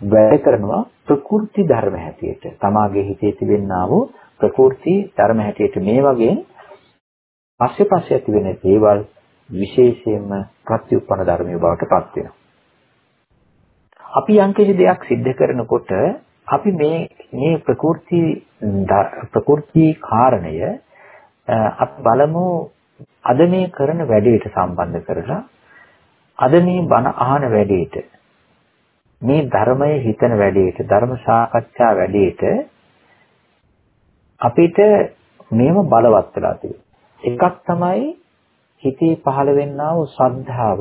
වැඩ කරනවා ප්‍රකෘති ධර්ම හැටියට. තමාගේ හිතේ තිබෙනා වූ ප්‍රකෘති ධර්ම හැටියට. මේ වගේ පස්සේ පස්සේ ඇති වෙන දේවල් විශේෂයෙන්ම ප්‍රතිඋපන ධර්මයේ බවට පත් වෙනවා. අපි යම්කිසි දෙයක් સિદ્ધ කරනකොට අපි මේ මේ ප්‍රකෘති ප්‍රකෘති කාරණය අප බලමු අද මේ කරන වැඩේට සම්බන්ධ කරලා අද මේ බණ අහන වැඩේට මේ ධර්මය හිතන වැඩේට ධර්ම සාකච්ඡා වැඩේට අපිට මේව බලවත් වෙලා තියෙනවා එකක් තමයි හිතේ පහළ වෙන්නා වූ ශ්‍රද්ධාව.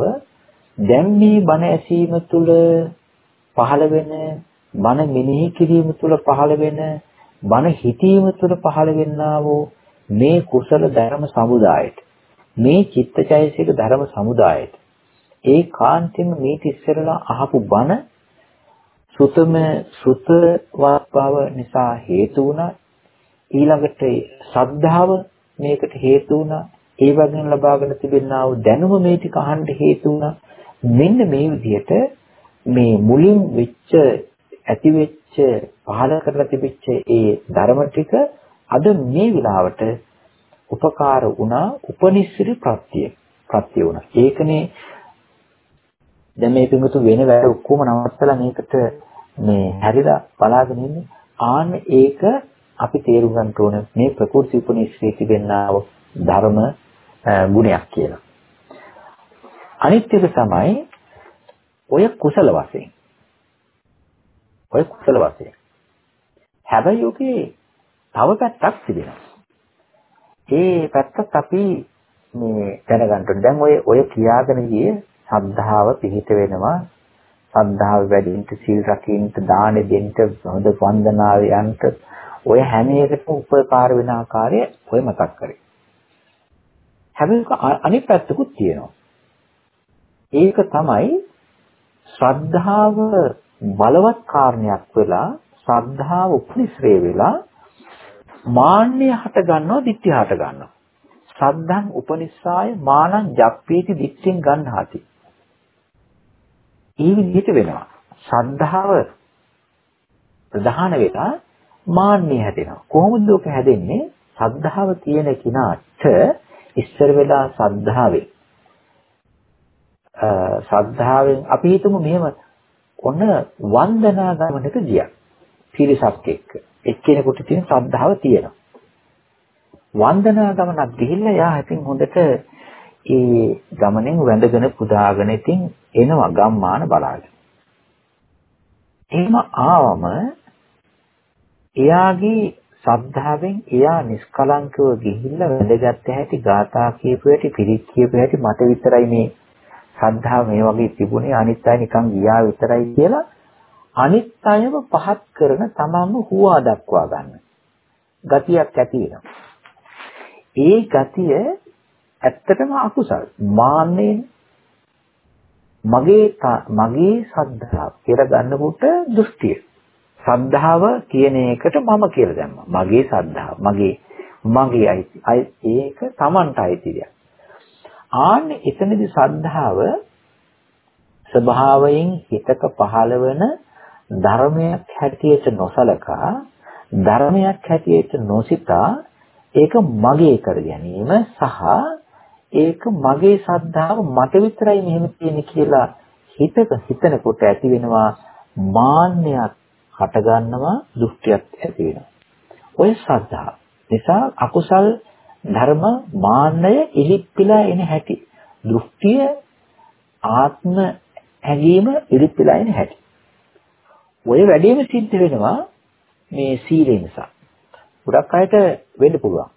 දැන් මේ බණ ඇසීම තුළ පහළ වෙන බණ මෙනෙහි කිරීම තුළ පහළ වෙන බණ හිතීම තුළ පහළ වෙන්නා වූ මේ කුසල ධර්ම සමුදායට මේ චිත්තචෛසික ධර්ම සමුදායට ඒ කාන්තෙම මේ තිස්සරලා අහපු බණ සුතම සුතවත් බව නිසා හේතු වුණා. ඊළඟට ශ්‍රද්ධාව මේකට හේතු වුණා. ඒ වගේම ලබාගෙන තිබෙනා වූ දැනුම මේ ටික අහන්න හේතු වුණා. මෙන්න මේ විදිහට මේ මුලින් වෙච්ච ඇති වෙච්ච පහල කරලා තිබිච්ච ඒ ධර්ම ටික අද මේ විලාවට උපකාර වුණා උපනිශ්‍රි ප්‍රත්‍ය ප්‍රත්‍ය වුණා. ඒකනේ දැන් මේ පිඟුතු වෙන වැඩ ඔක්කොම නවත්තලා මේකට මේ හැරිලා බලාගෙන ඉන්නේ. ආන්න ඒක අපි තේරුම් ගන්න ඕනේ මේ ප්‍රකෘති උපනිශ්‍රේ තිබෙනා ධර්ම ගුණයක් කියලා. අනිත් එක තමයි ඔය කුසල වශයෙන්. ඔය කුසල වශයෙන්. හැබැයි ඔකේ තව පැත්තක් තිබෙනවා. ඒ පැත්තත් අපි මේ දැනගන්න ඕනේ. දැන් ඔය ඔය කියාගෙන ගියේ සද්ධාව පිහිට වෙනවා සද්ධාව වැඩිෙන්න සීල් රකින්න දානෙ දෙන්න හොඳ වන්දනාව යන්න ඔය හැම එකටම උපකාර වෙන ආකාරය ඔය මතක් කරේ. හැබැයි අනිත් පැත්තකුත් තියෙනවා. ඒක තමයි ශ්‍රද්ධාව බලවත් කාරණයක් වෙලා ශ්‍රද්ධාව උපනිශ්‍රේ වෙලා මාන්නය හට ගන්නවා, ditthිය හට ගන්නවා. සද්ධං උපනිස්සාය මානං ජප්පේති දික්ඛෙන් ගන්නාති. ඒ විදිහට වෙනවා. ශ්‍රද්ධාව ප්‍රධාන වෙලා මාන්නය හැදෙනවා. කොහොමද ඔක හැදෙන්නේ? ශ්‍රද්ධාව තියෙන කිනාට ඉස්සර වෙලා ශ්‍රද්ධාවේ ශ්‍රද්ධාවෙන් අපි හිතමු මෙහෙම ඔන්න වන්දනා ගමනට ගියා. පිරිසක් එක්ක. එක්කෙනෙකුට තියෙන ශ්‍රද්ධාව තියෙනවා. වන්දනා ගමනක් ගිහිල්ලා යා ඉතින් හොඳට ඒ ගමනෙන් වැඳගෙන පුදාගෙන ඉතින් එනවා ගම්මාන බලාගෙන. එහෙම ආවම එයාගේ ශ්‍රද්ධාවෙන් එයා නිෂ්කලංකව ගිහිල්ලා වැඳගත්ත හැටි ගාථා කියපු හැටි පිරිත් කියපු හැටි මට විතරයි මේ ශ්‍රද්ධාව මේ වගේ තිබුණේ අනිත් අය නිකන් ගියා විතරයි කියලා අනිත් අයව පහත් කරන තමන්ම හුවා දක්වා ගන්න. ගතියක් ඇති වෙනවා. ඒ ගතිය ඇත්තටම අකුසල්. මාන්නේ මගේ මගේ සද්ධාව කියලා ගන්නකොට දෘෂ්ටිය. සද්ධාව කියන එකට මම කියලා දැම්මා. මගේ සද්ධාව. මගේ මගේ අයිති. ඒක Tamanට අයිති දෙයක්. ආන්නේ එතනදී සද්ධාව ස්වභාවයෙන් හිතක පහළවන ධර්මයක් හැටියට නොසලකා ධර්මයක් හැටියට නොසිතා ඒක මගේ කර ගැනීම සහ ඒක මගේ ශ්‍රද්ධාව මට විතරයි මෙහෙම තියෙන්නේ කියලා හිතක හිතනකොට ඇති වෙනවා මාන්නයක් හට ගන්නවා දෘෂ්ටියක් ඇති වෙනවා. ඔය ශ්‍රද්ධාව. නිසා අකුසල් ධර්ම මාන්නය ඉලිප්පිලා එන හැටි. දෘෂ්ටිය ආත්ම හැඟීම ඉලිප්පිලා එන හැටි. ඔය වැඩේම සිද්ධ වෙනවා මේ සීලය නිසා. ගොඩක් අයට වෙන්න පුළුවන්.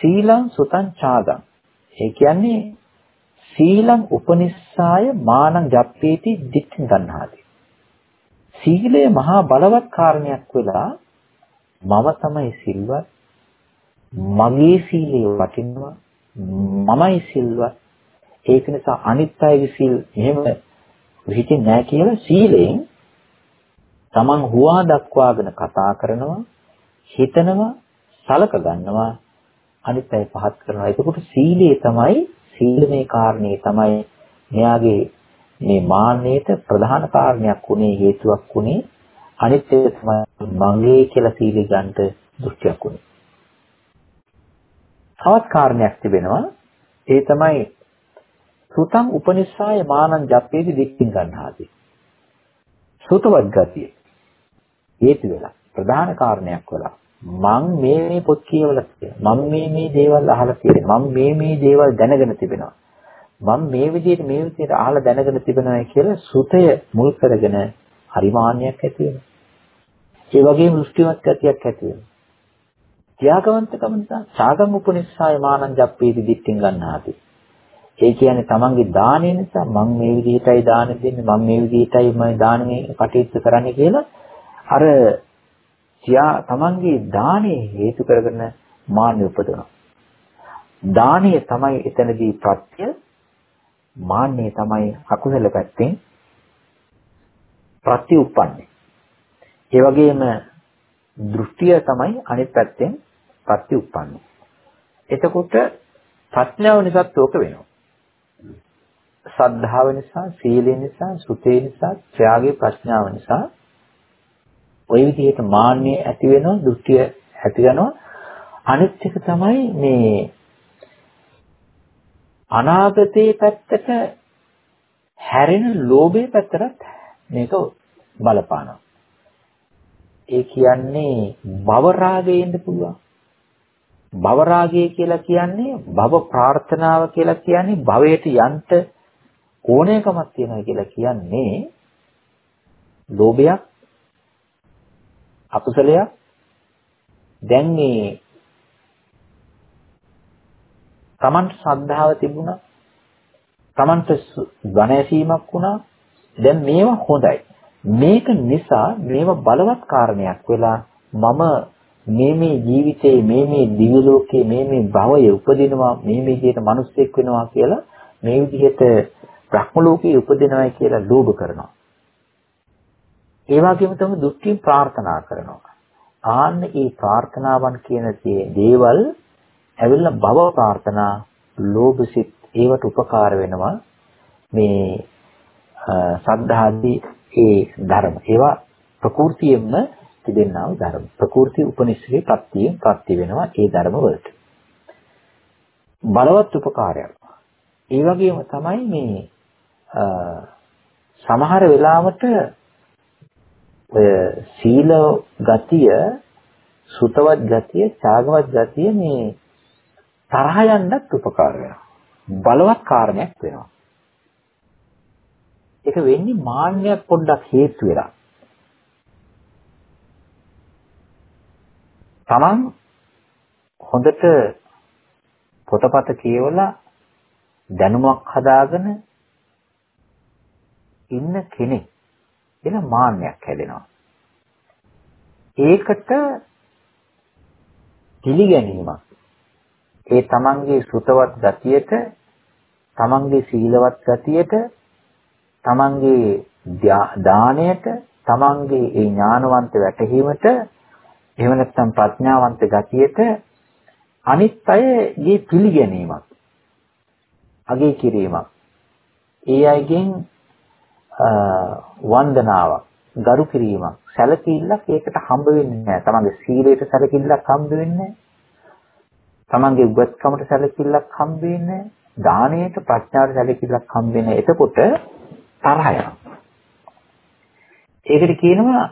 සීලං සුතං ඡාගං. ඒ කියන්නේ සීලං උපනිස්සාය මානං ජප්පේති දික්ඛං ගන්නාති. සීලය මහා බලවත් කාරණයක් වෙලා මම තමයි සිල්වත් මගේ සීලය වටිනවා මමයි සිල්වත් ඒක නිසා අනිත් අයගේ සීල් එහෙම විහිදෙන්නේ නැහැ කියලා සීලයෙන් Taman හුවා දක්වාගෙන කතා කරනවා හිතනවා සලක ගන්නවා අනිත් අය පහත් කරනවා එතකොට සීලය තමයි සීලමේ කාරණේ තමයි මෙයාගේ මේ මාන්නයට ප්‍රධාන කාරණයක් උනේ හේතුවක් උනේ අනිත් එක තමයි මගේ කියලා සීලෙ ගන්නට දෘෂ්ටියක් උනේ. තවත් කාරණයක් තිබෙනවා ඒ තමයි සුතං උපනිස්සාය මානං ජප්පේදි දික්කින් ගන්නාදී. සුතවත් ගතිය. හේතු වෙලා ප්‍රධාන කාරණයක් වෙලා මං මේ මේ පොත් කියවලා තියෙනවා. මම මේ මේ දේවල් අහලා තියෙනවා. මම මේ මේ දේවල් දැනගෙන තිබෙනවා. මම මේ විදිහට මේ විදිහට අහලා දැනගෙන තිබෙනවා කියලා සුතය මුල් කරගෙන හරිමාන්නයක් ඇති වෙනවා. ඒ වගේම දෘෂ්ටිමත් ගතියක් ඇති වෙනවා. ත්‍යාගවන්තකම නිසා ඡාගම් උපනිස්සාය මානං ජප්පේති දිට්ඨින් ගන්නාති. ඒ කියන්නේ තමන්ගේ දානය නිසා මම මේ විදිහටයි දාන දෙන්නේ මම මේ විදිහටයි මම දානමේ කටයුතු කරන්නේ කියලා අර සියා තමන්ගේ දානේ හේතු කරගෙන මාන්නය උපදවනවා. දානය තමයි එතනදී ප්‍රත්‍ය මාන්නය තමයි අකුසල පැත්තෙන් ප්‍රතිඋප්පන්නේ. ඒ වගේම දෘෂ්ටිය තමයි අනිත් පැත්තෙන් ප්‍රතිඋප්පන්නේ. එතකොට ප්‍රඥාව නිසාත් ඕක වෙනවා. සද්ධාව නිසා, සීලය නිසා, සුතේ නිසා, ත්‍යාගයේ ප්‍රඥාව නිසා ওই විදිහට මාන්නය ඇති වෙනවා, දෘෂ්ටිය ඇති වෙනවා. අනිත් එක තමයි මේ අනාගතයේ පැත්තට හැරෙන ලෝභයේ පැත්තට මේක බලපානවා. ඒ කියන්නේ භව රාගයෙන්ද පුළුවන්. භව රාගය කියලා කියන්නේ භව ප්‍රාර්ථනාව කියලා කියන්නේ භවයට යන්න ඕනෑකමක් තියෙනවා කියලා කියන්නේ ලෝභයක් අකුසලයක් දැන් මේ Tamanට ශ්‍රද්ධාව තිබුණා. Tamanට ගණැසීමක් වුණා. දැන් මේවා හොඳයි. මේක නිසා මේවා බලවත් කාරණයක් වෙලා මම මේ මේ ජීවිතේ මේ මේ දිව්‍ය ලෝකේ මේ මේ භවය උපදිනවා මේ මේ විදිහට මිනිස්සෙක් වෙනවා කියලා මේ විදිහට බ්‍රහ්ම ලෝකේ උපදිනවායි කියලා ලෝභ කරනවා. ඒ වගේම තමයි දුක්ඛින් ප්‍රාර්ථනා කරනවා. ආන්න ඒ ප්‍රාර්ථනාවන් කියන දේවල් ඇවිල්ලා භව ප්‍රාර්ථනා, ලෝභසිත ඒවට උපකාර වෙනවා. මේ සද්ධාදී ඒ ධර්ම. ඒවා ප්‍රകൃතියෙන්ම තිබෙනා වූ ධර්ම. ප්‍රകൃති උපනිශ්‍රේ ප්‍රත්‍යයෙන් ප්‍රත්‍ය වෙනවා ඒ ධර්ම වලට. බලවත් උපකාරයක්. ඒ වගේම තමයි මේ සමහර වෙලාවට ඔය සීල ගතිය සුතවත් ගතිය ත්‍යාගවත් ගතිය මේ තරහ යන්නත් උපකාර වෙනවා. බලවත් කාරණයක් වෙනවා. ඒක වෙන්නේ මාන්නයක් පොඩ්ඩක් හේතු වෙලා. Taman හොඳට පොතපත කියවලා දැනුමක් හදාගෙන ඉන්න කෙනෙක්. එන මාන්නයක් හැදෙනවා. ඒකට පිළිගැනීමක් ඒ තමන්ගේ සුතවත් ගතියට තමන්ගේ සීලවත් ගතියට තමන්ගේ දාණයට තමන්ගේ ඒ ඥානවන්ත වැටහීමට එහෙම නැත්නම් ප්‍රඥාවන්ත ගතියට අනිත් අයගේ පිළිගැනීමක් අගේ කිරීමක් ඒ අයගෙන් වන්දනාවක් ගරු කිරීමක් සැලකිල්ලක් ඒකට හම්බ වෙන්නේ නැහැ. තමන්ගේ සීලයට සැලකිල්ලක් හම්බ වෙන්නේ නැහැ. තමන්ගේ උගත්කමට සැලකිල්ලක් හම්බ වෙන්නේ නැහැ. දානයට ප්‍රඥාවට සැලකිල්ලක් හම්බ වෙන්නේ නැහැ. එතකොට තරහ යනවා. ඒකට කියනවා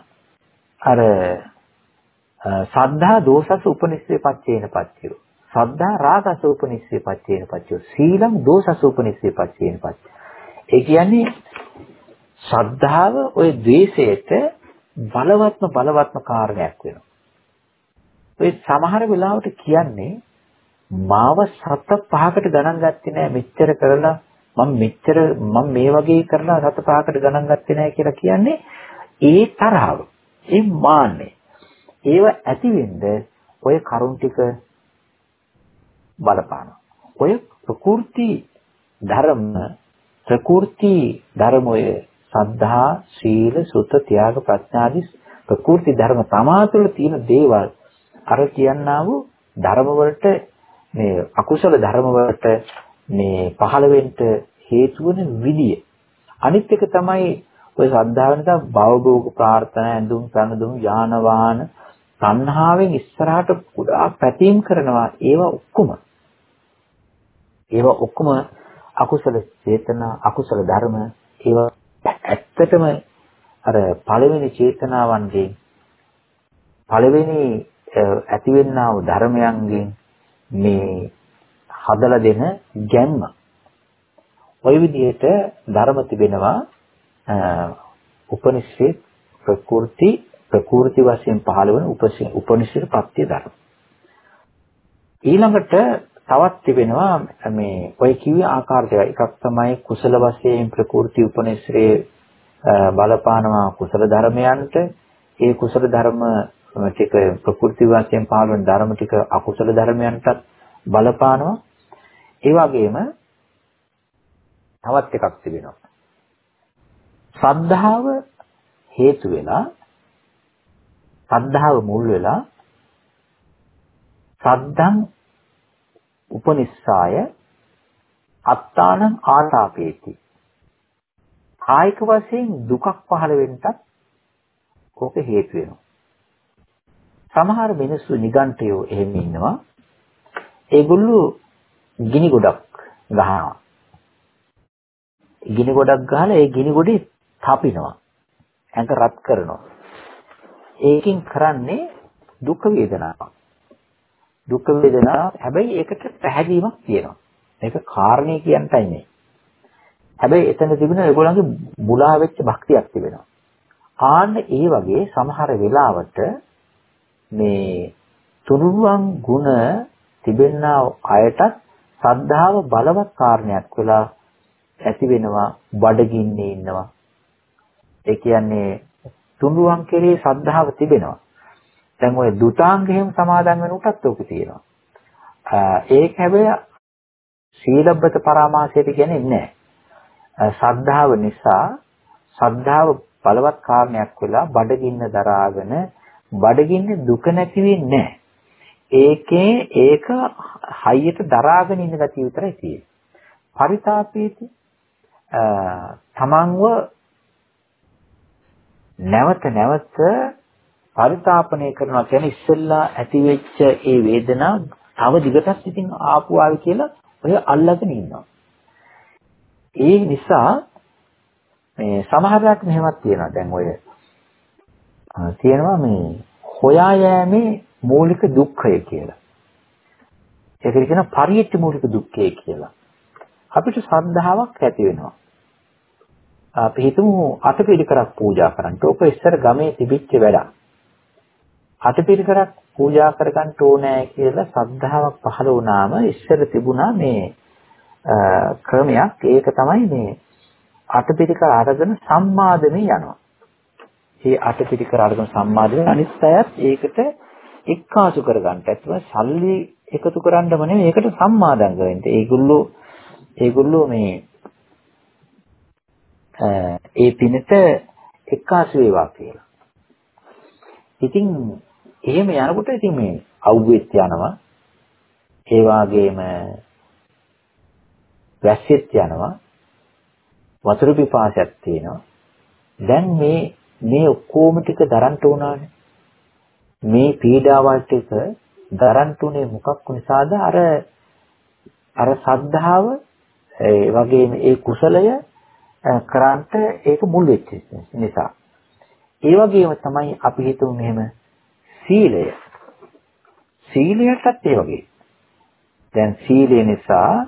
අර සද්ධා දෝසස උපනිස්සේ පච්චේන පච්චයෝ. සද්ධා රාගස උපනිස්සේ පච්චේන පච්චයෝ. සීලං දෝසස උපනිස්සේ පච්චේන පච්චයෝ. ඒ කියන්නේ සද්ධාව ওই द्वේෂයට බලවත්ම බලවත්ම කාරණයක් වෙනවා. ඔය සමහර වෙලාවට කියන්නේ මාව සත පහකට ගණන් ගත්තේ නෑ මෙච්චර කරලා මම මෙච්චර මම මේ වගේ කරලා සත පහකට ගණන් ගත්තේ නෑ කියලා කියන්නේ ඒ තරහව ඒ මාන්නේ ඒව ඇතිවෙنده ඔය කරුණ ටික බලපානවා ඔය ප්‍රකෘති ධර්ම ප්‍රකෘති ධර්මයේ සද්ධා, සීල, සුත, ත්‍යාග, ප්‍රඥාදී ප්‍රකෘති ධර්ම තමා තුළ තියෙන දේවල් අර කියන්නා වූ ධර්ම වලට මේ අකුසල ධර්ම වලට මේ පහළ වෙන්න හේතු වෙන විදිය. අනිත් එක තමයි ඔය ශ්‍රද්ධාව නිසා භවභෝග ප්‍රාර්ථනා ඇඳුම් සනදුම් යාන වාහන තණ්හාවෙන් ඉස්සරහට පුරා පැතීම් කරනවා ඒවා ඔක්කොම ඒවා ඔක්කොම අකුසල චේතනා අකුසල ධර්ම ඒවා ඇත්තටම අර පළවෙනි චේතනාවන්ගෙන් පළවෙනි ඇතිවෙනා වූ ධර්මයන්ගෙන් මේ හදලා දෙන ගැම්ම ওই විදිහට ධර්ම තිබෙනවා උපනිෂේ ප්‍රකෘති ප්‍රකෘති වශයෙන් පහළ වන උපනිෂේ පත්‍ය ධර්ම ඊළඟට තවත් තිබෙනවා මේ ඔය කිව්වේ ආකාර දෙකක්. එකක් තමයි කුසල වශයෙන් ප්‍රකෘති උපනිශ්‍රේ බලපානවා කුසල ධර්මයන්ට. ඒ කුසල ධර්ම ටික ප්‍රකෘති වශයෙන් පාලන ධර්ම ටික අකුසල ධර්මයන්ටත් බලපානවා. ඒ වගේම තවත් එකක් තිබෙනවා. සද්ධාව හේතු වෙලා සද්ධාව මුල් වෙලා සද්දං උපනිස්සාය අත්තානං ආතාපේති. කායික වශයෙන් දුකක් පහළ වෙන්නත් ඕක හේතු වෙනවා. සමහර මිනිස්සු නිගන්ඨයෝ එහෙම ඉන්නවා. ඒගොල්ලෝ ගිනි ගොඩක් ගහනවා. ගිනි ගොඩක් ගහලා ඒ ගිනි ගොඩේ තපිනවා. ඇඟ රත් කරනවා. ඒකෙන් කරන්නේ දුක් වේදනාවක්. දුක් වේදනා හැබැයි ඒකට පැහැදීමක් තියෙනවා. මේක කාරණේ කියන්නයි නේ. හැබැයි එතන තිබෙන ඒගොල්ලන්ගේ මුලා වෙච්ච භක්තියක් තිබෙනවා. ආන්න ඒ වගේ සමහර වෙලාවට මේ තුනුරුවන් ಗುಣ තිබෙනා අයටත් සද්ධාව බලවත් කාරණයක් වෙලා ඇති වෙනවා බඩගින්නේ ඉන්නවා. ඒ කියන්නේ තුනුරුවන් කෙරේ සද්ධාව තිබෙනවා. දැන් ওই දුතාංගයෙන් සමාදන් වෙන උටත් ඔක තියෙනවා. ඒක හැබැයි සීලබ්බත පරාමාසයට කියන්නේ නැහැ. සද්ධාව නිසා සද්ධාව බලවත් කාරණයක් වෙලා බඩගින්න දරාගෙන බඩගින්නේ දුක නැති වෙන්නේ ඒකේ ඒක හයියට දරාගෙන ඉන්න ගතිය විතරයි තියෙන්නේ. පරිතාපීති තමන්ව නැවත නැවත පරිතාපනය කරනවා කියන්නේ ඉස්සෙල්ලා ඇතිවෙච්ච ඒ වේදනාව තව දිගටත් ඉතින් ආපු ආවි කියලා ඔය අල්ලගෙන ඉන්නවා. ඒ නිසා මේ සමහරවිට මෙහෙමත් තියෙනවා දැන් ඔය තියෙනවා මේ හොයා යෑමේ මූලික දුක්ඛය කියලා. ඒකට කියන පරියච්ච මූලික දුක්ඛය කියලා. අපිට ශ්‍රද්ධාවක් ඇති වෙනවා. අපි හිතමු අටපිරිකරක් පූජා කරන්න. ඕක ඉස්සර ගමේ තිබිච්ච වැඩක්. අටපිරිකරක් පූජා කරගන්න ඕනෑ කියලා ශ්‍රද්ධාවක් පහළ වුණාම ඉස්සර තිබුණා මේ ක්‍රමයක්. ඒක තමයි මේ අටපිරිකර අරගෙන සම්මාදමේ යනවා. මේ අටපිරිකර අරගෙන සම්මාදමේ අනිත් අයත් ඒකට එක්කාසු කරගන්න. ඇත්තම සල්ලි එකතු කරන්නම නෙවෙයි ඒකට සම්මාදම් වෙන්න. ඒගොල්ලෝ ඒගොල්ලෝ මේ ඒ පිනට එක්කාසු වේවා කියලා. ඉතින් එහෙම යනකොට ඉතින් මේ අවුෙත් යනවා. ඒ වගේම වැස්සෙත් යනවා. වතුර පිපාසයක් තියෙනවා. දැන් මේ මේ ඔක්කොම ටික දරන්න උනානේ. මේ පීඩාවල් ටික දරන්න උනේ මොකක් නිසාද? අර අර සද්ධාව ඒ වගේම ඒ කුසලය කරන්ට ඒක මුල් වෙච්ච නිසා. ඒ වගේම තමයි අපි හිතමු මෙහෙම සීලය. සීලයටත් ඒ වගේ. දැන් සීලය නිසා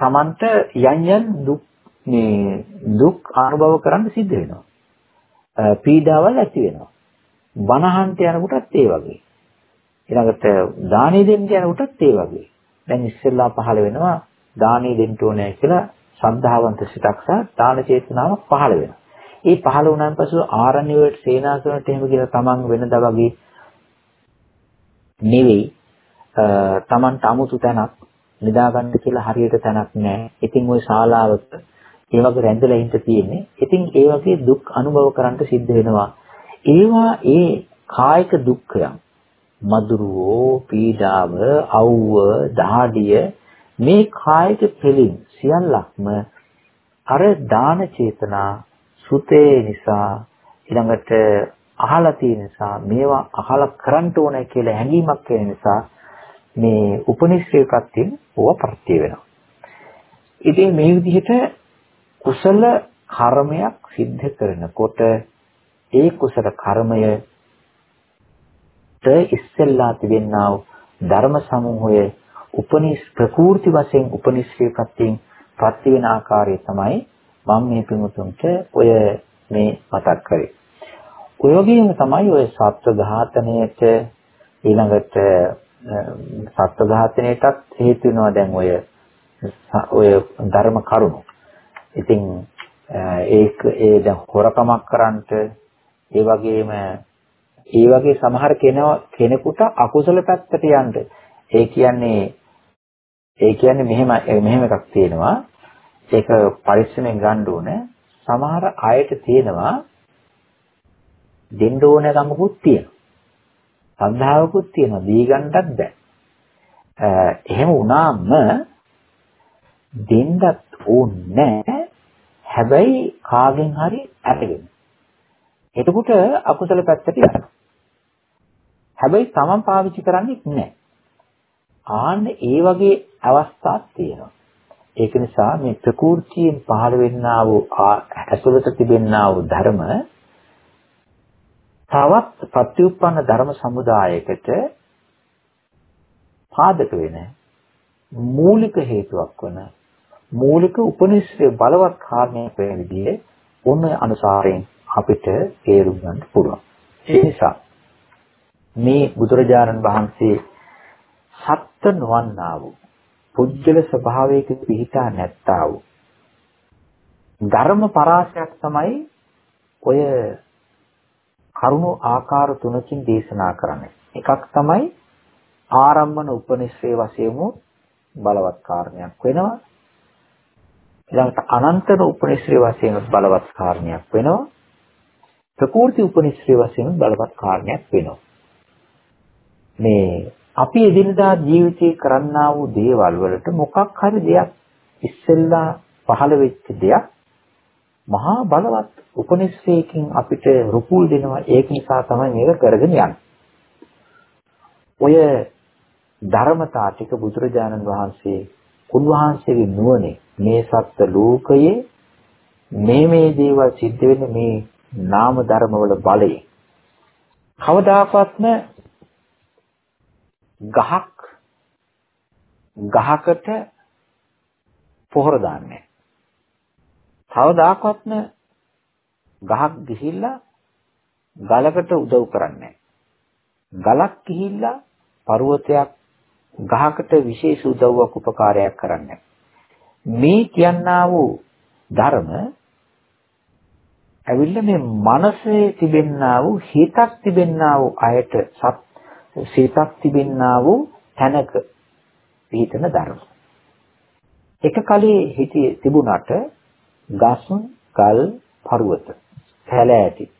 Tamanට යන් යන් දුක් මේ දුක් අනුභව කරන්න සිද්ධ වෙනවා. පීඩාවල් ඇති වෙනවා. බනහන්ට යනකොටත් ඒ වගේ. ඊළඟට දානෙ දෙන්න යනකොටත් ඒ වගේ. දැන් ඉස්සෙල්ලා පහළ වෙනවා දානෙ දෙන්න ඕනේ කියලා ශ්‍රද්ධාවන්ත සිතක් සහ දාන චේතනාවක් පහළ වෙනවා. ඒ පහළ වුණාන් පසු ආරණ්‍ය වලට සේනාසනට එහෙම කියලා තමන් වෙනදා වගේ නෙවෙයි තමන්ට 아무තු තැනක් නිදාගන්න කියලා හරියට තැනක් නැහැ. ඉතින් ওই ශාලාවක ඒ වගේ රැඳලා ඉන්න තියෙන්නේ. ඉතින් ඒ වගේ දුක් අනුභව කරන්න සිද්ධ වෙනවා. ඒවා ඒ කායික දුක්ඛයන් මදුරුවෝ පීඩාව අවුව දහඩිය මේ කායික පිළින් සියල්ලක්ම අර දාන චේතනා සුතේ නිසා ඊළඟට අහලා තියෙන නිසා මේවා අහලා කරන්න ඕනේ කියලා හැඟීමක් වෙන නිසා මේ උපනිශ්‍රේ ප්‍රත්‍යයෙන් ඕවා ප්‍රත්‍ය වෙනවා. ඉතින් මේ විදිහට කුසල කර්මයක් සිද්ධ කරනකොට ඒ කුසල කර්මය ත ඉස්සෙල්ලා තිබෙනා වූ ධර්ම සමූහය උපනිස් ප්‍රකෘති වශයෙන් උපනිශ්‍රේ ප්‍රත්‍යයෙන් ප්‍රත්‍ය වෙන ආකාරය තමයි මම මේ පිමුතුන්ට ඔය මේ මතක් කරේ. ඔය වගේම තමයි ඔය සත්ව ඝාතනයට ඊළඟට සත්ව ඝාතනයටත් හේතු වෙනවා දැන් ඔය ඔය ධර්ම කරුණු. ඉතින් ඒක ඒ දැන් හොරකමක් කරන්නට ඒ වගේම ඒ වගේ සමහර කෙනෙකුට අකුසල පැත්තට යන්න. ඒ කියන්නේ ඒ කියන්නේ මෙහෙම මෙහෙම එකක් තියෙනවා. ඒක පරිස්සමෙන් ගන්න ඕනේ. සමහර අයට තියෙනවා දෙන්න ඕන කමකුත් තියෙනවා. සද්ධාවකුත් තියෙනවා දී ගන්නත් බෑ එහෙම වුණාම දෙන්නත් ඕනේ හැබැයි කාගෙන් හරි අරගෙන එතකොට අකුසල පැත්තට යනවා. හැබැයි Taman පාවිච්චි කරන්නේ නැහැ. ආන්න ඒ වගේ අවස්ථාවක් තියෙනවා. ඒක නිසා මේ ප්‍රകൃතියෙන් පහළ වෙන්නා වූ ඇතුළත තිබෙන්නා වූ ධර්ම තවත් ප්‍රතිඋප්පන්න ධර්ම සමුදායයකට පාදක වෙන මූලික හේතුවක් වන මූලික උපනිශ්‍රේ බලවත් කාරණයක් වෙන විදිහේ ඔන්න අනුසාරයෙන් අපිට තේරුම් ගන්න පුළුවන්. ඒ නිසා මේ බුදුරජාණන් වහන්සේ සත්‍ය නොවන්නා වූ පුජ්‍යල ස්වභාවයක පිහිටා නැත්තා වූ ධර්ම පරාසයක් තමයි ඔය කරුණු ආකාර තුනකින් දේශනා කරන්නේ. එකක් තමයි ආරම්මන උපනිශ්‍රේ වශයෙන්ම බලවත් කාරණයක් වෙනවා. ඊළඟට අනන්තර උපනිශ්‍රේ වශයෙන් බලවත් කාරණයක් වෙනවා. ප්‍රකෘති උපනිශ්‍රේ වශයෙන් බලවත් කාරණයක් වෙනවා. මේ අපි එදිනදා ජීවිතේ කරන්නා වූ දේවල් වලට මොකක් හරි දෙයක් ඉස්සෙල්ලා පහළ වෙච්ච දෙයක් මහා බලවත් උපනිශ්‍රේකින් අපිට රුකුල් දෙනවා ඒක නිසා තමයි මේක කරගෙන යන්නේ. ඔය ධර්මතා ටික බුදුරජාණන් වහන්සේ උන්වහන්සේගේ නුවණේ මේ සත්ත්ව ලෝකයේ මේ මේ දේවල් සිද්ධ වෙන්නේ මේ නාම ධර්ම වල බලයෙන්. කවදාකවත්ම ගහක් ගහකට පොහොර දාන්නේ කවදාකවත්ම ගහක් ගිහිල්ලා ගලකට උදව් කරන්නේ ගලක් ගිහිල්ලා පර්වතයක් ගහකට විශේෂ උදව්වක් උපකාරයක් කරන්නේ මේ කියනා වූ ධර්ම ඇවිල්ලා මේ මනසේ තිබෙන්නා වූ හිතක් තිබෙන්නා වූ අයට සිතක් තිබෙන්නා වූ තැනක පිහිටන ධර්ම. එක කලේ හිතේ තිබුණාට ගස්, ගල්, පර්වත, පැල ඇති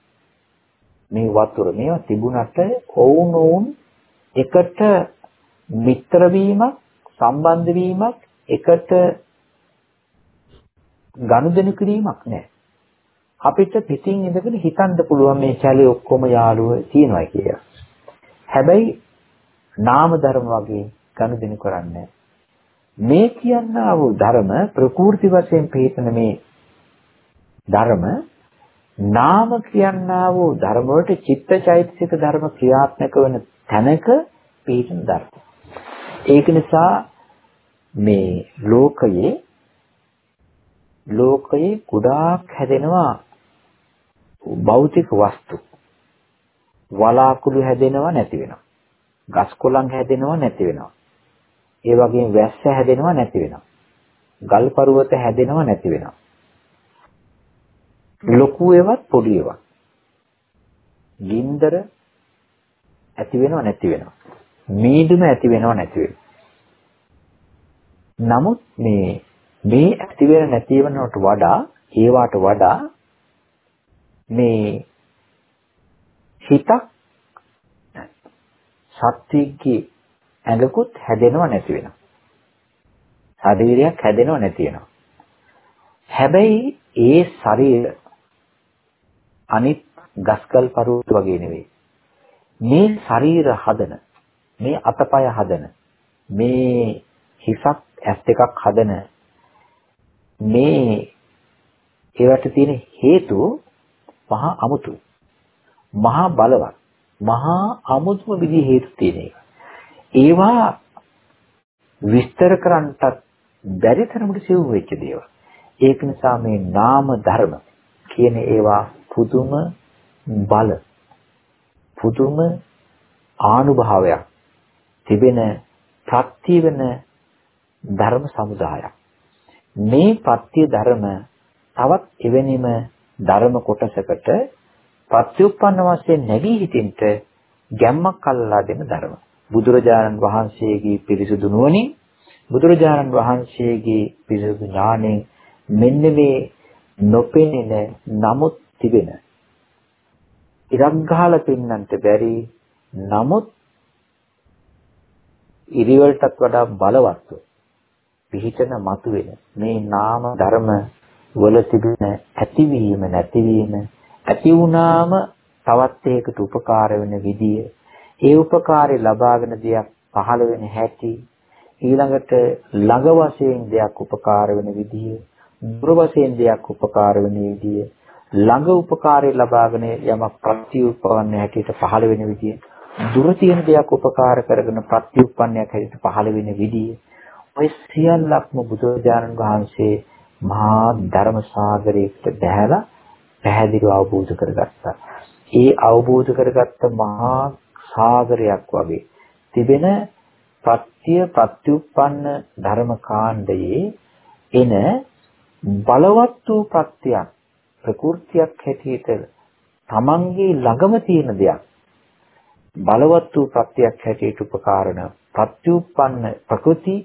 මේ වතුර මේවා තිබුණාට ඔවුන් ඔවුන් එකට මිත්‍ර වීමක් සම්බන්ධ වීමක් එකට ගනුදෙනු කිරීමක් නැහැ. අපිට පිටින් ඉඳගෙන හිතන්න පුළුවන් මේ කැලේ ඔක්කොම යාළුවෝ තියෙනවා කියලා. හැබැයි නාම ධර්ම වගේ ගනුදෙනු කරන්නේ මේ කියනා වූ ධර්ම ප්‍රකෘති වශයෙන් පිළිතන මේ ධර්ම නාම කියනා වූ ධර්ම වලට චිත්තචෛතසික ධර්ම ක්‍රියාත්මක වන තැනක පිළිතන ධර්ම. ඒක නිසා මේ ලෝකයේ ලෝකයේ ගොඩාක් හැදෙනවා භෞතික වස්තු වලාකුළු හැදෙනවා නැති වෙනවා. ගස් කොළන් හැදෙනවා නැති වෙනවා. ඒ වගේම වැස්ස හැදෙනවා නැති වෙනවා. ගල් පරුවත හැදෙනවා නැති වෙනවා. ලොකු ඒවත් පොඩි ඒවත්. ගින්දර ඇති වෙනව නැති වෙනවා. මීදුම ඇති වෙනව නැති වෙනවා. නමුත් මේ මේ ඇති වෙන නැති වෙනවට වඩා ඒවට වඩා මේ හිතක් සත්‍යයේ ඇඟකුත් හැදෙනව නැති වෙනවා. ශරීරයක් හැදෙනව නැති වෙනවා. හැබැයි ඒ ශරීර අනිත් ගස්කල් පරුවත වගේ නෙවෙයි. මේ ශරීර හදන මේ අතපය හදන මේ හිසක් ඇස් දෙකක් හදන මේ ඒවට තියෙන හේතු මහා අමුතු මහා බලවත් මහා අමුතුම විදිහේ හේතු තියෙන එක. ඒවා විස්තර කරන්නට බැරි තරමට සිව් වෙච්ච දේවල්. ඒක නිසා මේ නාම ධර්ම කියන ඒවා පුදුම බල පුදුම ආනුභාවයක් තිබෙන ප්‍රත්‍ය වෙන ධර්ම සමුදායක්. මේ පත්‍ය ධර්ම තවත් එවැනිම ධර්ම කොටසකට පත්‍යුප්පන්න වශයෙන් නැගී හිටින්ට ගැම්මක් අල්ලලා දෙන ධර්ම. බුදුරජාණන් වහන්සේගේ පිරිසුදු නුවණින් බුදුරජාණන් වහන්සේගේ පිරිසුදු ඥාණයෙන් මෙන්න මේ නොපෙනෙන නමුත් තිබෙන. ඉරක් ගහලා පෙන්වන්නට බැරි නමුත් ඉරිවලටත් වඩා බලවත්ව පිහිටන මතුවෙන මේ නාම ධර්ම වල තිබෙන ඇතිවීම නැතිවීම ඇති වුණාම තවත් එකකට උපකාර වෙන විදිය. ඒ උපකාරය ලබාගෙන දෙයක් පහළ වෙන හැටි ඊළඟට ළඟ වශයෙන් දෙයක් උපකාර වෙන විදිය දුර වශයෙන් දෙයක් උපකාර වෙන විදිය ළඟ උපකාරය ලබාගෙන යමක් ප්‍රතිඋප්පන්න හැටියට පහළ වෙන විදිය දුර තියෙන දෙයක් උපකාර කරගෙන ප්‍රතිඋප්පන්නයක් හැටියට පහළ වෙන විදිය ඔය සියල්ලක්ම බුදුරජාණන් වහන්සේ මහා ධර්ම සාගරයකට බැහැලා පැහැදිලිව අවබෝධ කරගත්තා. ඒ අවබෝධ කරගත්ත මහා සාගරයක් වගේ තිබෙන පත්‍ය ප්‍රත්‍යুৎপন্ন ධර්ම කාණ්ඩයේ එන බලවත් වූ ප්‍රත්‍යක් ප්‍රකෘතියක් හැටියට තමන්ගේ ළඟම තියෙන දෙයක් බලවත් වූ ප්‍රත්‍යක් හැටියට උපකාරණ ප්‍රත්‍යুৎপন্ন ප්‍රකෘති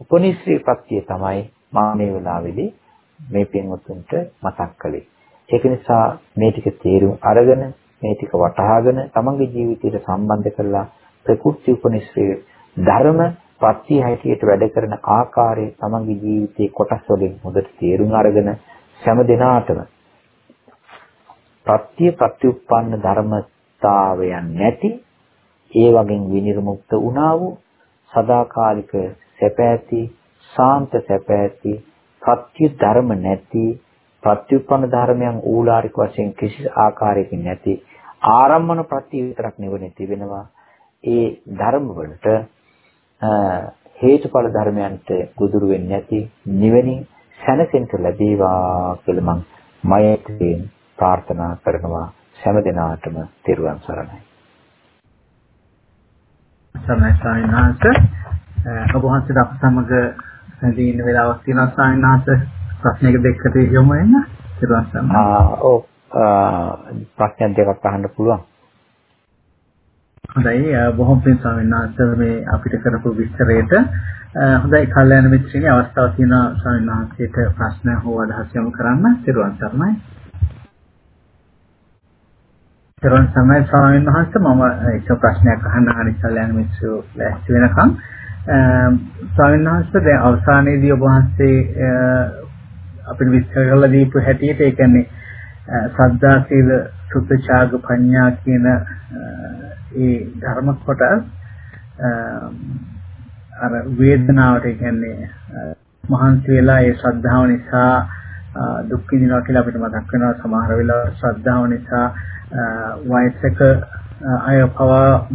උපනිශ්‍රී ප්‍රත්‍ය තමයි මා මේ වෙලාවේදී මේ පින්වතුන්ට මතක් කළේ. ඒක නිසා මේ ටික තේරුම් අරගෙන මේ ටික වටහාගෙන තමන්ගේ ජීවිතයට සම්බන්ධ කරලා ප්‍රකෘති උපනිශ්‍රී ධර්ම පත්‍ය හැටියට වැඩ කරන ආකාරය තමන්ගේ ජීවිතයේ කොටස් වලින් හොඳට තේරුම් අරගෙන හැම දිනාටම පත්‍ය ප්‍රතිඋප්පන්න ධර්මතාවයන් නැති ඒ වගේ විනිර්මුක්ත වුණා වූ සදාකාලික සැප ඇති සාන්ත සැප ඇති පත්‍ය ධර්ම නැති ප්‍රතිඋප්පන්න ධර්මයන් ඌලාරික වශයෙන් කිසි ආකාරයකින් නැති ආරම්මන ප්‍රත්‍ය විතරක් නෙවෙයි තිබෙනවා. ඒ ධර්ම වලට හේතුඵල ධර්මයන්ට ගුදුරු වෙන්නේ නැති නිවෙනින් සැනසෙන්න ලැබේවා කියලා මම මෛත්‍රියෙන් ප්‍රාර්ථනා කරනවා හැම දිනාටම තෙරුවන් සරණයි. ස්වාමීන් වහන්සේ. ඔබ වහන්සේට අප සමග රැඳී ඉන්න වෙලාවක් තියෙනවා වහන්සේ. ප්‍රශ්නයක දෙකකට යොමු වෙන්න. තෙරුවන් සරණයි. ආ ඔව් ප්‍රශ්න දෙකක් අහන්න පුළුවන්. හොඳයි බොහොම පින් ස්වාමීන් වහන්සේ මේ අපිට කරපු විස්තරයට හොඳයි කල්යනා මිත්‍රිනේ අවස්ථාව තියෙන වහන්සේට ප්‍රශ්න හෝ අදහස් යොමු කරන්න සිරුවන් සරණයි. සිරුවන් සරණයි ස්වාමීන් වහන්සේ මම එක ප්‍රශ්නයක් අහන්න අනිත් කල්යනා මිත්‍රයෝ ලෑස්ති වෙනකම්. ස්වාමීන් වහන්සේ දැන් අවසානයේදී ඔබ වහන්සේ අපිට විස්තර කරලා දීපු හැටියට ඒ කියන්නේ සද්දා සීල සුද්ධ ඡාග පඤ්ඤා කියන ඒ ධර්ම කොටස් අර වේදනාවට කියන්නේ මහන්සි වෙලා ඒ ශ්‍රද්ධාව නිසා දුක් විඳිනවා කියලා අපිට මතක් වෙනවා. සමහර වෙලාවට ශ්‍රද්ධාව නිසා වයසක අය පවා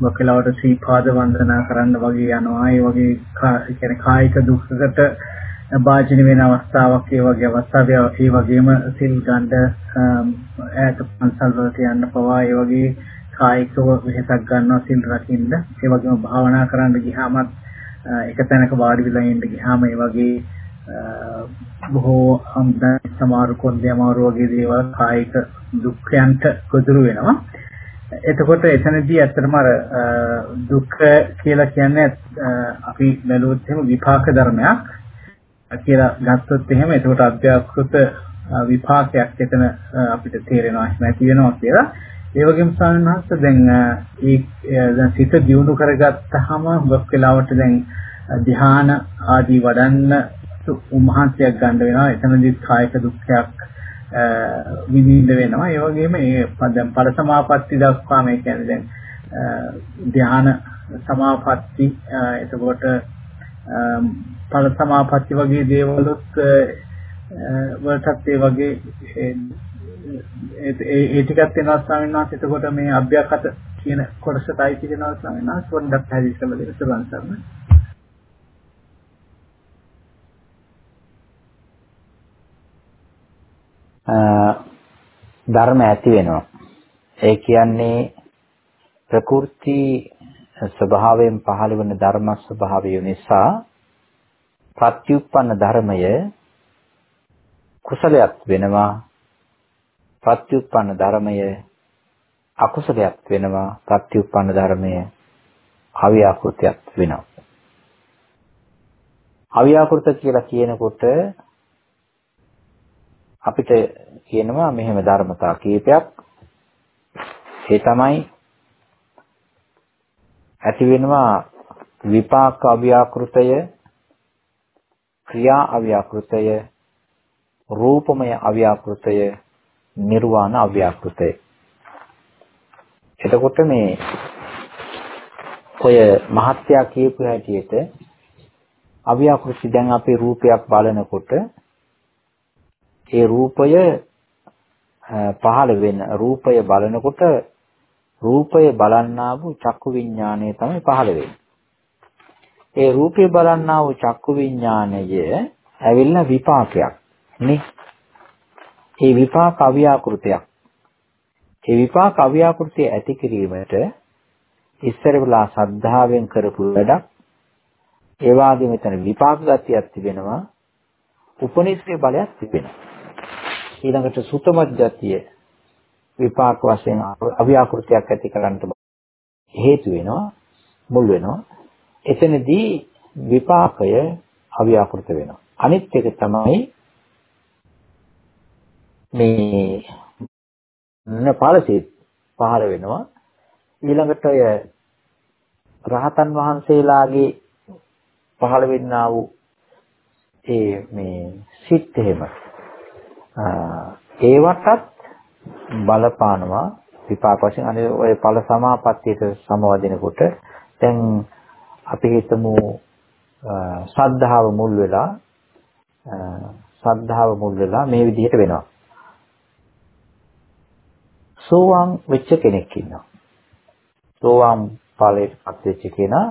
මොකලාවට සීපාද වන්දනා කරන්න වගේ යනවා. ඒ වගේ කියන්නේ කායික දුක්කට භාජන වෙන අවස්ථාවක් ඒ වගේ අවස්ථාවක් ඒ වගේම සිල් ගන්න ඈත පන්සල් වලට යන්න පවා ඒ වගේ කායිකව වෙහසක් ගන්නවා සිල් රකින්න. ඒ වගේම භාවනා කරන්න ගියාම එක තැනක වාඩි වෙලා ඉන්න ගියාම ඒ වගේ බොහෝ අම්ද සමහර කොන්දේ අමාරු වගේ දේවල් කායික දුක්ඛයන්ට ගොදුරු වෙනවා එතකොට එතනදී ඇත්තටම අර දුක්ඛ කියලා කියන්නේ අපි බැලුවොත් එහෙම විපාක ධර්මයක් කියලා ගත්තොත් එහෙම එතකොට අධ්‍යාත්මික විපාකයක් එතන අපිට තේරෙනවා එහෙම ඇති වෙනවා කියලා. ඒ වගේම ස්වාමීන් වහන්සේ දැන් ඒ දැන් සිත දියුණු කරගත්තාම හුඟක් වෙලාවට දැන් ධ්‍යාන ආදී වඩන්න උමහන්සියක් ගන්න වෙනවා. එතනදී කායික දුක්ඛයක් විඳින්න වෙනවා. ඒ වගේම ඒ දැන් ඵල සමාපatti දක්වා මේ කියන්නේ දැන් ධ්‍යාන සමාපatti එතකොට ඵල සමාපatti වගේ දේවලුත් වලටත් ඒ වගේ ඒ ටිකත් වෙනවා ස්වාමීන් වහන්සේ. එතකොට මේ අභ්‍යක්ෂත කියන කොටසටයි තියෙනවා ස්වාමීන් වහන්සේ. පොඩ්ඩක් පැහැදිලි කරලා දෙන්න සබන් සරණ. ධර්ම ඇති වෙනවා. ඒ කියන්නේ ප්‍රකෘති ස්වභාවයෙන් පහළ වෙන ධර්ම ස්වභාවය නිසා ප්‍රත්‍යুৎপন্ন ධර්මය කුසලයක් වෙනවා. ප්‍රත්‍යুৎপন্ন ධර්මය අකුසලයක් වෙනවා. ප්‍රත්‍යুৎপন্ন ධර්මය අව්‍යාකෘතයක් වෙනවා. අව්‍යාකෘත කියලා කියනකොට අපිට කියනවා මෙහෙම ධර්මතා කීපයක්. ඒ තමයි ඇති වෙනවා විපාක අව්‍යාකෘතය ක්‍රියා අව්‍යාකෘතය රූපමය අව්‍යාකෘතය නිර්වාණ අව්‍යාකෘතය. එතකොට මේ ඔය මහත්යා කියපු හැටියට අව්‍යාකෘති දැන් අපේ රූපයක් බලනකොට ඒ රූපය පහළ වෙන රූපය බලනකොට රූපය බලන්නා වූ චක්කු විඥානය තමයි පහළ වෙන්නේ. ඒ රූපය බලන්නා වූ චක්කු විඥානය ඇවිල්ලා විපාකයක් නේ. ඒ විපාක අව්‍යාකෘතයක්. ඒ විපාක අව්‍යාකෘතිය ඇති කිරීමට ඉස්සර වෙලා සද්ධාවෙන් කරපු වැඩක් ඒ වගේම මෙතන විපාක ගතියක් තිබෙනවා උපනිශ්‍රේ බලයක් තිබෙනවා ඊළඟට සුතමත් ගතිය විපාක වශයෙන් අව්‍යාකෘතියක් ඇති කරන්නට හේතු වෙනවා මුල් වෙනවා. එතනදී විපාකය අව්‍යාකෘත වෙනවා. අනිත් එක තමයි මේ ඵලසිත පහළ වෙනවා. ඊළඟට ඔය රහතන් වහන්සේලාගේ පහළ වෙන්නා වූ ඒ මේ සිත් එහෙම ඒවටත් බලපානවා විපාක වශයෙන්. අනේ ඔය ඵල සමාපත්තියට සමවදිනකොට දැන් අපි හිතමු ශ්‍රද්ධාව මුල් වෙලා ශ්‍රද්ධාව මුල් වෙලා මේ විදිහට වෙනවා. සෝවාන් වෙච්ච කෙනෙක් ඉන්නවා. සෝවාන් ඵලයට පත් වෙච්ච කෙනා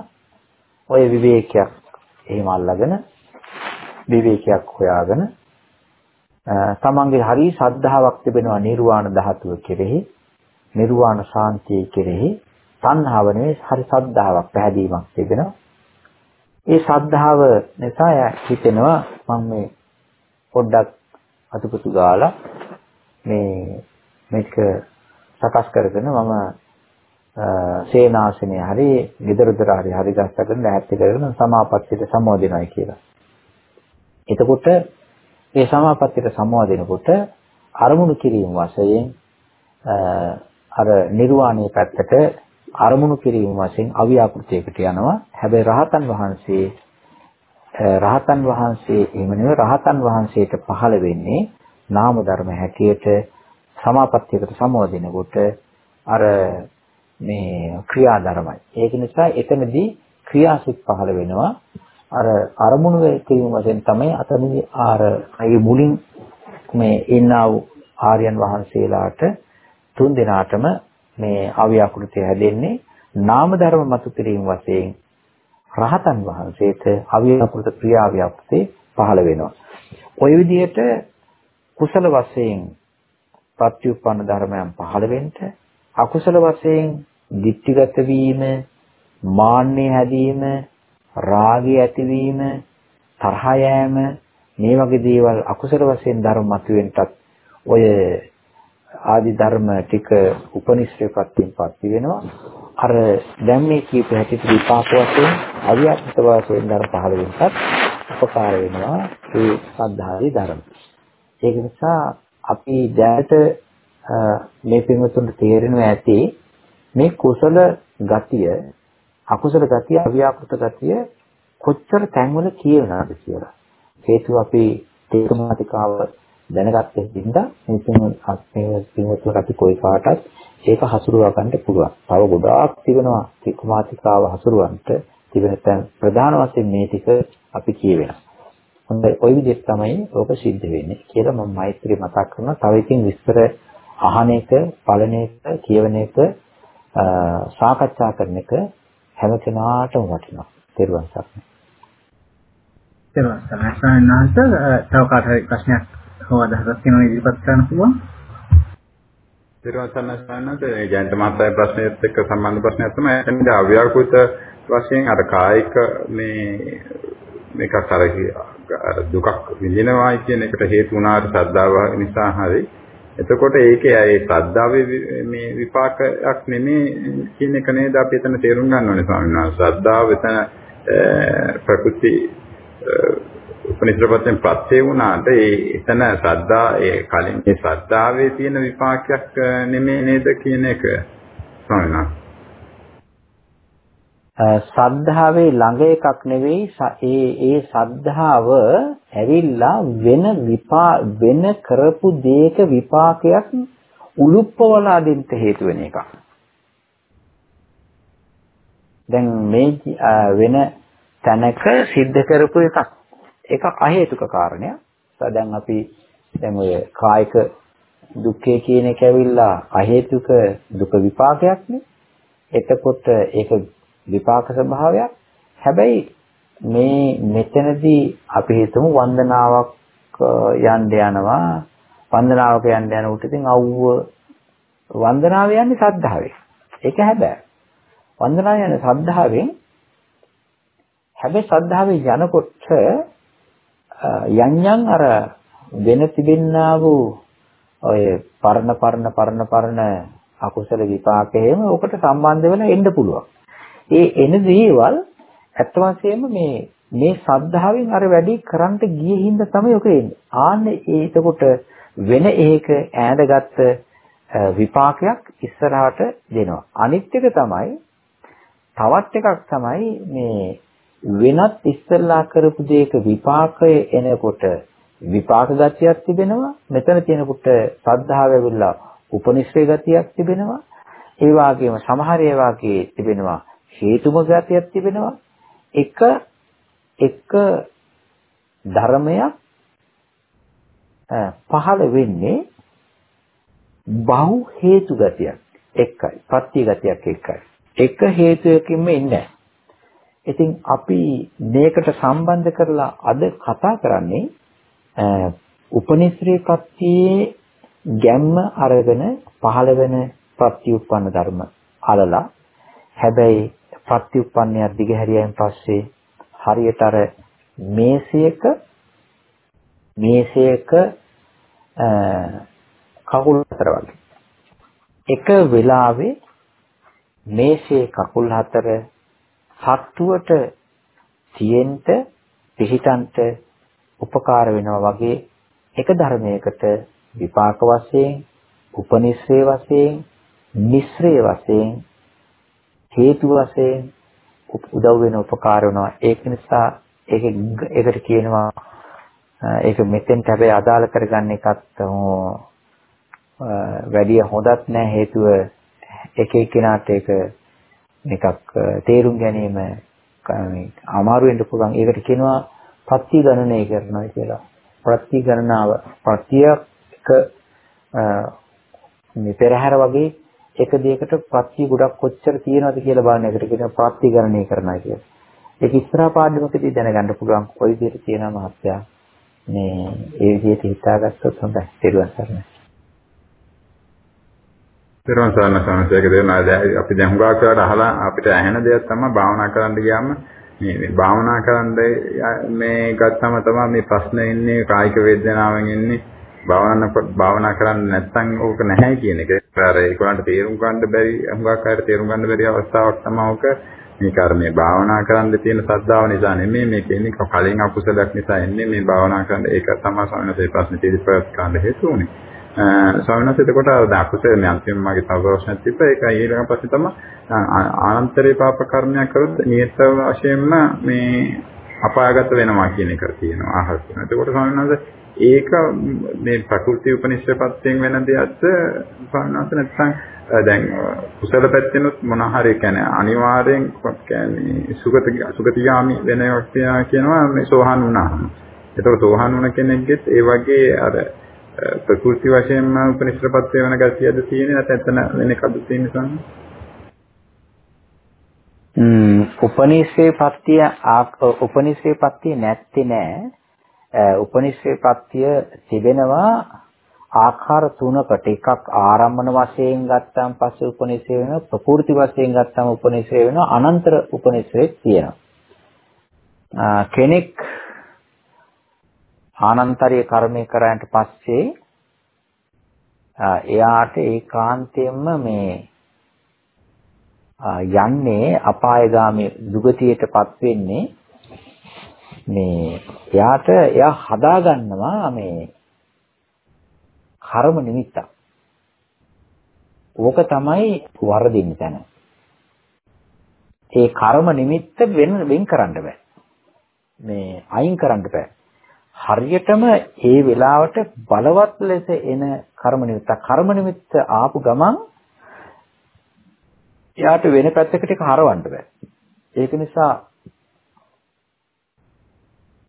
ඔය විවේකයක් එහෙම අල්ලගෙන විවේකයක් හොයාගෙන තමන්ගේ හරි ශ්‍රද්ධාවක් තිබෙනවා නිර්වාණ ධාතුව කෙරෙහි නිර්වාණ ශාන්තිය කෙරෙහි තණ්හාව නෙවෙයි හරි ශ්‍රද්ධාවක් පැහැදීමක් තිබෙනවා ඒ ශ්‍රද්ධාව නිසා හිතෙනවා මම මේ පොඩ්ඩක් අතුපතු ගාලා මේ මේක සකස් කරගෙන මම සේනාසනේ හරි ගෙදරදර හරි හරි ගස්සගෙන ඈත් කරගෙන සමාපත්තියට සමවදිනවයි කියලා. එතකොට ඒ සමාපත්තියට සමවදිනකොට අරමුණු කිරීම වශයෙන් අර නිර්වාණය පැත්තට අරමුණු කිරීම වශයෙන් අවියාකෘතයකට යනවා. හැබැයි රහතන් වහන්සේ රහතන් වහන්සේ එහෙම නෙවෙයි රහතන් වහන්සේට පහළ වෙන්නේ නාම ධර්ම හැටියට සමාපත්තියකට සමවදිනකොට අර මේ ක්‍රියාධර්මයි. ඒක නිසා එතනදී ක්‍රියාසිට පහළ වෙනවා. අර අරමුණු වේකීම වශයෙන් තමයි අතනදී ආර ඒ මුලින් මේ එන්නා වූ ආර්යයන් වහන්සේලාට තුන් දෙනාටම මේ අව්‍යාකෘතිය හැදෙන්නේ නාම ධර්ම මතු කිරීම වශයෙන් රහතන් වහන්සේට අව්‍යාකෘත ප්‍රියාව්‍යාප්තේ පහළ වෙනවා. ওই විදිහට කුසල වශයෙන් ප්‍රත්‍යুৎপন্ন ධර්මයන් පහළ වෙන්න අකුසල වශයෙන් ditthිගත වීම මාන්නේ හැදීම රාගය ඇතිවීම, තරහ යෑම මේ වගේ දේවල් අකුසල වශයෙන් ධර්ම මතුවෙන්නත් ඔය ආදි ධර්ම ටික උපනිශ්‍රේපත්තියෙන් පත්ති වෙනවා. අර දැන් මේ කීප හැටියට විපාක වශයෙන් අවියත්ත වශයෙන් ධර්ම පහළ වෙනසත් උපකාර වෙනවා ඒ සද්ධාවේ ධර්ම. ඒක නිසා අපි දැනට මේ පින්වතුන්ට තේරෙනවා ඇති මේ කුසල ගතිය අකුසල ගතිය අව්‍යාකෘත ගතිය කොච්චර තැන්වල කියනවාද කියලා. හේතුව අපි තේකමාතිකාව දැනගත්තේ හින්දා මේ පින්වතුන්ට අපි කොයි කාටත් ඒක හසුරුවා ගන්න පුළුවන්. තව ගොඩාක් තිබෙනවා තේකමාතිකාව හසුරුවන්ට තිබෙන තැන් ප්‍රධාන වශයෙන් මේ ටික අපි කියවෙනවා. හොඳයි ওই විදිහට තමයි ඕක සිද්ධ වෙන්නේ කියලා මම මෛත්‍රී මතක් කරනවා. තව ඉතින් විස්තර අහන එක, බලන එක, කියවන එක, සාකච්ඡා කරන එක හැම කෙනාටම වටිනවා. තෙරුවන් සරණයි. තෙරුවන් සරණයි. සායනාන්ත තව කාට හරි ප්‍රශ්නයක් හෝ අදහසක් තියෙනවා ඉදිරිපත් කරන්න පුළුවන්. තෙරුවන් සරණයි සායනාන්ත ජයන්ත මහත්තයා ප්‍රශ්නයත් එක්ක සම්බන්ධ ප්‍රශ්නයක් තමයි එතනදී අව්‍යාකෘත වශයෙන් අර කායික මේ මේක අර දුකක් විඳිනවායි කියන එකට හේතු වුණාට ශ්‍රද්ධාව නිසා හරි එතකොට ඒකේ ඒ ශ්‍රද්ධාවේ මේ විපාකයක් නෙමේ කියන එක නේද අපි එතන තේරුම් ගන්න ඕනේ ස්වාමීන් වහන්සේ. ශ්‍රද්ධාව එතන ප්‍රකෘති උපනිෂ්ඨපතෙන් ප්‍රත්‍ය වුණාට ඒ එතන ශ්‍රද්ධා ඒ කලින් ඒ ශ්‍රද්ධාවේ තියෙන විපාකයක් නෙමේ නේද කියන එක ස්වාමීන් වහන්සේ. සද්ධාවේ ළඟ එකක් නෙවෙයි ඒ ඒ සද්ධාව ඇවිල්ලා වෙන විපා වෙන කරපු දෙයක විපාකයක් උලුප්පවලා දෙන්න හේතු වෙන එකක්. දැන් මේ වෙන තැනක සිද්ධ කරපු එකක්. ඒක අහේතුක කාරණයක්. දැන් අපි දැන් ඔය කායික දුක්ඛය කියන එක ඇවිල්ලා අහේතුක දුක විපාකයක්නේ. එතකොට ඒක විපාක ස්වභාවයක්. හැබැයි මේ මෙතනදී අපි හිතමු වන්දනාවක් යන්න යනවා. වන්දනාවක යන්න යන උට ඉතින් අවුව වන්දනාව යන්නේ සද්ධාවෙන්. ඒක හැබැයි. වන්දනාව යන්නේ සද්ධාවෙන්. හැබැයි සද්ධාවේ යනකොට යන්යන් අර වෙන තිබෙන්නා වූ ඔය පරණ පරණ පරණ පරණ අකුසල විපාක එහෙම ඔකට සම්බන්ධ වෙලා එන්න පුළුවන්. ඒ එන දේවල් ඇත්ත වශයෙන්ම මේ මේ සද්ධාවෙන් අර වැඩි කරන්ට ගියේ හින්දා තමයි ඔක එන්නේ. ආන්නේ ඒ එතකොට වෙන ඒක ඈඳගත්ත විපාකයක් ඉස්සරහට දෙනවා. අනිත් එක තමයි තවත් එකක් තමයි මේ වෙනත් ඉස්සෙල්ලා කරපු දෙයක විපාකය එනකොට විපාක ගතියක් තිබෙනවා මෙතන තියෙනකොට සද්ධාව ඇවිල්ලා උපනිශ්‍රේ ගතියක් තිබෙනවා ඒ වගේම සමහර ඒවාගේ තිබෙනවා හේතුම ගතියක් තිබෙනවා. එක එක ධර්මයක් පහළ වෙන්නේ බහු හේතු ගතියක් එකයි. පත්‍ය ගතියක් එකයි. එක හේතුවකින්ම ඉන්නේ ඉතින් අපි මේකට සම්බන්ධ කරලා අද කතා කරන්නේ උපනිශ්‍රේ පත්‍යයේ ගැම්ම අරගෙන පහළ වෙන ප්‍රත්‍යুৎপন্ন ධර්ම අලලා හැබැයි ප්‍රත්‍යুৎපන්නය දිගහැරියන් පස්සේ හරියට අර මේසයක මේසයක කකුල් හතර වගේ. එක වෙලාවේ මේසේ කකුල් හතර සත්තුවට තියෙන්න පිහිටන්ට උපකාර වෙනවා වගේ එක ධර්මයකට විපාක වශයෙන් උපනිශ්‍රේ වශයෙන් මිශ්‍රේ වශයෙන් හේතු වශයෙන් උදව් වෙන උපකාර වෙනවා ඒක නිසා ඒක ඒකට කියනවා ඒක මෙතෙන්ට හැබැයි අදාළ කරගන්න එකත් වැඩි හොඳත් නෑ හේතුව එක එක්කිනාට ඒක නිකක් තේරුම් ගැනීම අමාරු වෙන්න පුළුවන්. ඒකට කියනවා ප්‍රත්‍ය ගණනය කරනවා කියලා. ප්‍රත්‍ය ගණනාව ප්‍රත්‍යක මේ පෙරහැර වගේ එක දෙයකට ප්‍රත්‍ය ගොඩක් කොච්චර තියෙනවද කියලා බලන එකට කියනවා ප්‍රත්‍ය ගණනය කරනවා කියලා. ඒක ඉස්සරහා පාඩමකදී දැනගන්න පුළුවන් කොයි විදිහට තියෙනවා මහත්තයා. මේ ඒ විදිහට හිතාගත්තොත් හොඳයි. ඊට පස්සේ පෙරවන් සරණ සමසයක දෙනවා දැන් අපි දැන් හුඟක් වෙලාවට අහලා අපිට ඇහෙන දෙයක් තමයි භාවනා කරන්න ගියාම මේ මේ භාවනා කරන්න මේ ගත්තම තමයි මේ ප්‍රශ්න එන්නේ කායික වේදනාවෙන් එන්නේ භාවනා භාවනා කරන්න නැත්නම් ඕක නැහැ කියන එක. අර ඒකවන්ට තේරුම් ගන්න බැරි හුඟක් අයට තේරුම් ගන්න බැරි අවස්ථාවක් තමයි ඕක. මේ කර්මයේ භාවනා කරන්න තියෙන ශ්‍රද්ධාව නිසා නෙමෙයි මේ කියන්නේ කලින් අකුසලයක් නිසා එන්නේ මේ භාවනා කරන්න ඒක තමයි සමනසේ ප්‍රශ්නේ ඉදිරිපත් කරන්න හේතු උනේ. ස්වාමීන් වහන්සේ එතකොට අර අකුසල මේ අන්තිම මගේ තව ප්‍රශ්නයක් තිබ්බා ඒකයි ඊළඟ පස්සේ තමයි ආනන්තරේ පාප කර්මයක් කරොත් නියත වශයෙන්ම මේ අපායගත වෙනවා කියන එක තියෙනවා අහස් වෙනවා. එතකොට ස්වාමීන් වහන්සේ ඒක මේ ප්‍රකෘති උපනිෂ්ඨපත්යෙන් වෙන දෙයක්ද ස්වාමීන් වහන්සේ නැත්නම් දැන් කුසල පැත්තෙනුත් මොන හරි කියන්නේ අනිවාර්යෙන් කියන්නේ සුගත සුගතිගාමි වෙනවා කියනවා මේ සෝහන් වුණාම. එතකොට සෝහන් වුණ කෙනෙක්ගෙත් ඒ වගේ අර ප්‍රකෘති වශයෙන්ම උපනිෂ්ඨපත් වෙන ගතියද තියෙන්නේ නැත්නම් එතන වෙන එකද තියෙන්නේ සම්ම? ම්ම් උපනිෂේ පත්‍ය උපනිෂේ පත්‍ය නැත්තේ නෑ උපනිෂේ පත්‍ය තිබෙනවා ආකාර තුනකට. එකක් ආරම්භන වශයෙන් ගත්තාම පස්සේ උපනිෂේ වෙනවා ප්‍රකෘති වශයෙන් ගත්තාම උපනිෂේ වෙනවා අනන්තර උපනිෂේ තියෙනවා. කෙනෙක් ආනන්තරීය කර්මය කරාට පස්සේ එයාට ඒකාන්තයෙන්ම මේ යන්නේ අපායগামী දුගතියටපත් වෙන්නේ මේ එයාට එයා හදාගන්නවා මේ කර්ම නිමිත්ත. ඕක තමයි වරදින්න තැන. ඒ කර්ම නිමිත්ත වෙන වෙන් කරන්න බෑ. මේ අයින් කරන්න බෑ. හරියටම ඒ වෙලාවට බලවත් ලෙස එන කර්ම නිමිත්ත කර්ම නිමිත්ත ආපු ගමන් එයාට වෙන පැත්තකට ඒක හරවන්න බෑ. ඒක නිසා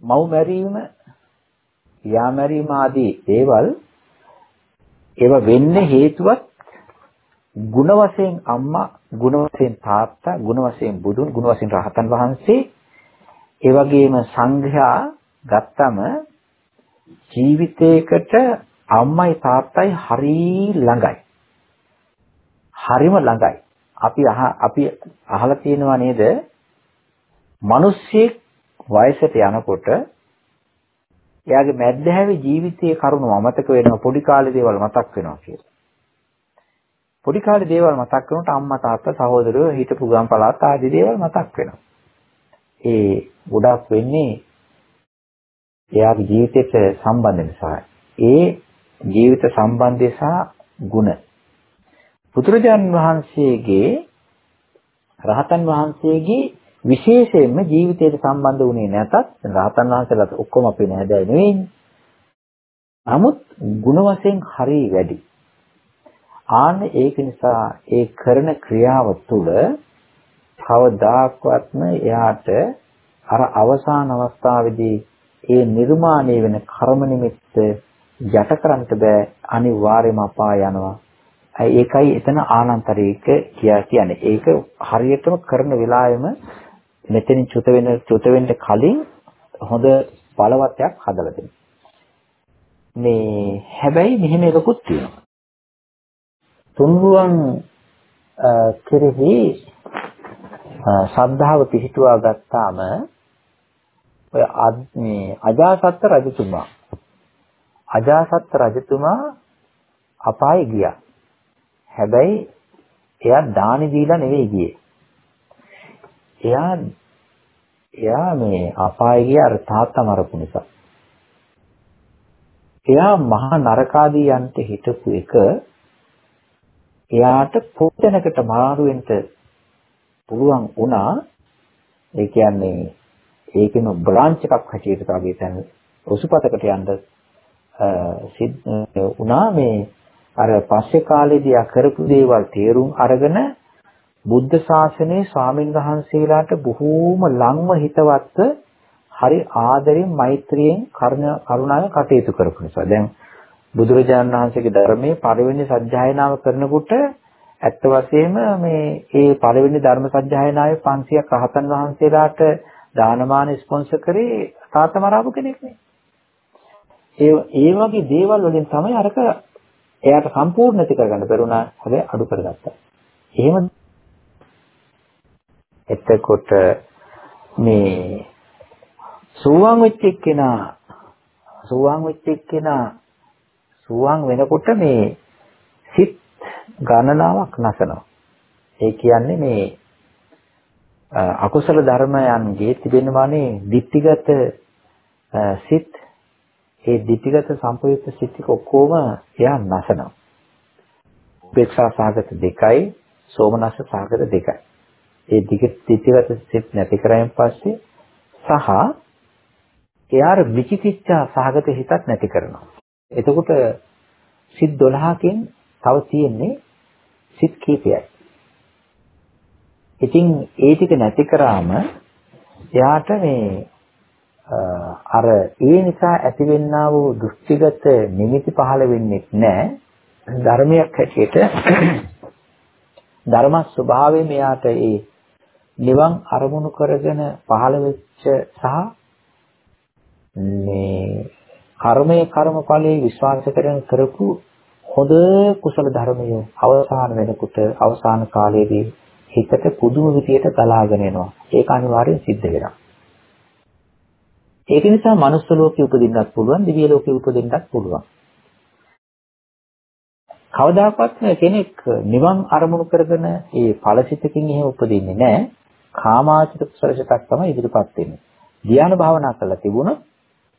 මව් මැරීම, පියා මැරීම ආදී දේවල් ඒවා වෙන්නේ හේතුවත් ගුණ වශයෙන් අම්මා, ගුණ වශයෙන් තාත්තා, ගුණ වශයෙන් බුදුන්, ගුණ වශයෙන් රහතන් වහන්සේ ඒ වගේම සංඝයා ගත්තම ජීවිතයකට අම්මයි තාත්තයි හරි ළඟයි. හරිම ළඟයි. අපි අපි අහලා තියෙනවා නේද? මිනිස්සෙක් වයසට යනකොට එයාගේ මැද්දහැවි ජීවිතයේ කරුණු අමතක වෙනවා පොඩි කාලේ දේවල් මතක් වෙනවා කියලා. පොඩි කාලේ දේවල් මතක් කරනකොට අම්මා තාත්තා සහෝදරයෝ හිටපු ගම් පළාත් ආදී දේවල් මතක් වෙනවා. ඒ ගොඩක් වෙන්නේ එයාගේ ජීවිතයට සම්බන්ධ නිසා ඒ ජීවිත සම්බන්ධය සහ ගුණ. බුදුරජාන් වහන්සේගේ රහතන් වහන්සේගේ විශේෂයෙන්ම ජීවිතයට සම්බන්ධ වුණේ නැතත් රහතන් වහන්සේලාත් ඔක්කොම අපේ නෑදෑය නෙවෙයිනේ. නමුත් ಗುಣ වශයෙන් හරි වැඩි. ආන්න ඒක නිසා ඒ කරන ක්‍රියාව තුළ කවදාක්වත්ම එයාට අර අවසාන අවස්ථාවේදී ඒ නිර්මාණය වෙන කර්ම නිමිත්ත යට කරන්න බෑ අනිවාර්යයෙන්ම අපාය යනවා. ඒකයි එතන ආනන්තරීක කියා කියන්නේ. ඒක හරියටම කරන වෙලාවෙම මෙතනින් චුත වෙන චුත වෙන්න කලින් හොඳ බලවත්යක් හදලා දෙන්න. මේ හැබැයි මෙහෙම එකකුත් තියෙනවා. තුන්රුවන් කෙරෙහි ශ්‍රද්ධාව පිහිටුවා ගත්තාම ඔය මේ අජාසත් රජතුමා අජාසත් රජතුමා අපායේ ගියා. හැබැයි එයා දානි දීලා නෙවෙයි ගියේ. එයා එයා මේ අපායේ ගිය අර තාත්තා මරපු නිසා. එයා මහා නරකාදී යන්ට හිටපු එක එයාට පොතැනකට මාරු වෙන්න පුළුවන් වුණා. ඒ කියන්නේ ඒකෙම බ්‍රාන්ච් එකක් හැටියට වගේ තැන ඔසුපතකට යන්න සිද්ධ වුණා මේ අර පස්සේ කාලේදී ආ කරපු දේවල් තේරුම් අරගෙන බුද්ධ ශාසනයේ ස්වාමින් වහන්සේලාට බොහෝම ලංව හිතවත්ව හරි ආදරෙන් මෛත්‍රියෙන් කරුණාවෙන් කටයුතු කරපු නිසා දැන් බුදුරජාණන් වහන්සේගේ ධර්මයේ පළවෙනි සත්‍යයනාව කරනකොට ඇත්ත වශයෙන්ම මේ ඒ පළවෙනි ධර්ම සත්‍යයනාවේ 500ක් රහතන් වහන්සේලාට දානමාන ස්පොන්සර් කරේ තාතමරාපු කෙනෙක් නේ. ඒ ඒ වගේ දේවල් වලින් තමයි අරක එයාට සම්පූර්ණ නැති කරගන්න බැරුණා. හැබැයි අඩු කරගත්තා. එහෙම එතකොට මේ සෝවාන් වෙච්ච එක්කෙනා සෝවාන් වෙච්ච එක්කෙනා සෝවාන් වෙනකොට මේ සිත් ගණනාවක් නැසනවා. ඒ කියන්නේ මේ අකුසල ධර්මයන්ගේ තිබෙනවානේ ditthිගත සිත් ඒ ditthිගත සම්පයුක්ත සිත් ටික ඔක්කොම එයා නැසනවා. උපේක්ෂා සාගත දෙකයි සෝමනස්ස සාගත දෙකයි. ඒ ditthිගත සිත් නැති කරායින් පස්සේ සහ එයාර විචිකිච්ඡා සාගත හිතක් නැති කරනවා. එතකොට සිත් 12කින් තව තියෙන්නේ සිත් කීපයයි. ඉතින් ඒ ටික නැති කරාම එයාට මේ අර ඒ නිසා ඇතිවෙන්නා වූ දෘෂ්ටිගත නිමිති පහළ වෙන්නේ නැහැ. ධර්මයක් හැටියට ධර්ම ස්වභාවය මෙයාට ඒ නිවන් අරමුණු කරගෙන පහළ වෙච්ච සහ මේ කර්මයේ කර්මඵලයේ විශ්වාස කරගෙන කරපු හොඳ කුසල ධර්මය අවසාන වෙනකොට අවසාන කාලයේදී හිතට පුදුම විදියට ගලාගෙන එනවා. ඒක අනිවාර්යෙන් සිද්ධ වෙනවා. ඒක නිසා මනුස්ස ලෝකෙ උපදින්නත් පුළුවන්, දිව්‍ය ලෝකෙ උපදින්නත් පුළුවන්. කවදාකවත් කෙනෙක් නිවන් අරමුණු කරගෙන ඒ ඵලසිතකින් එහෙම උපදින්නේ නැහැ. කාමාචිත කුසලසිතක් තමයි ඉදිරිපත් වෙන්නේ. ධ්‍යාන භාවනා කරලා තිබුණොත්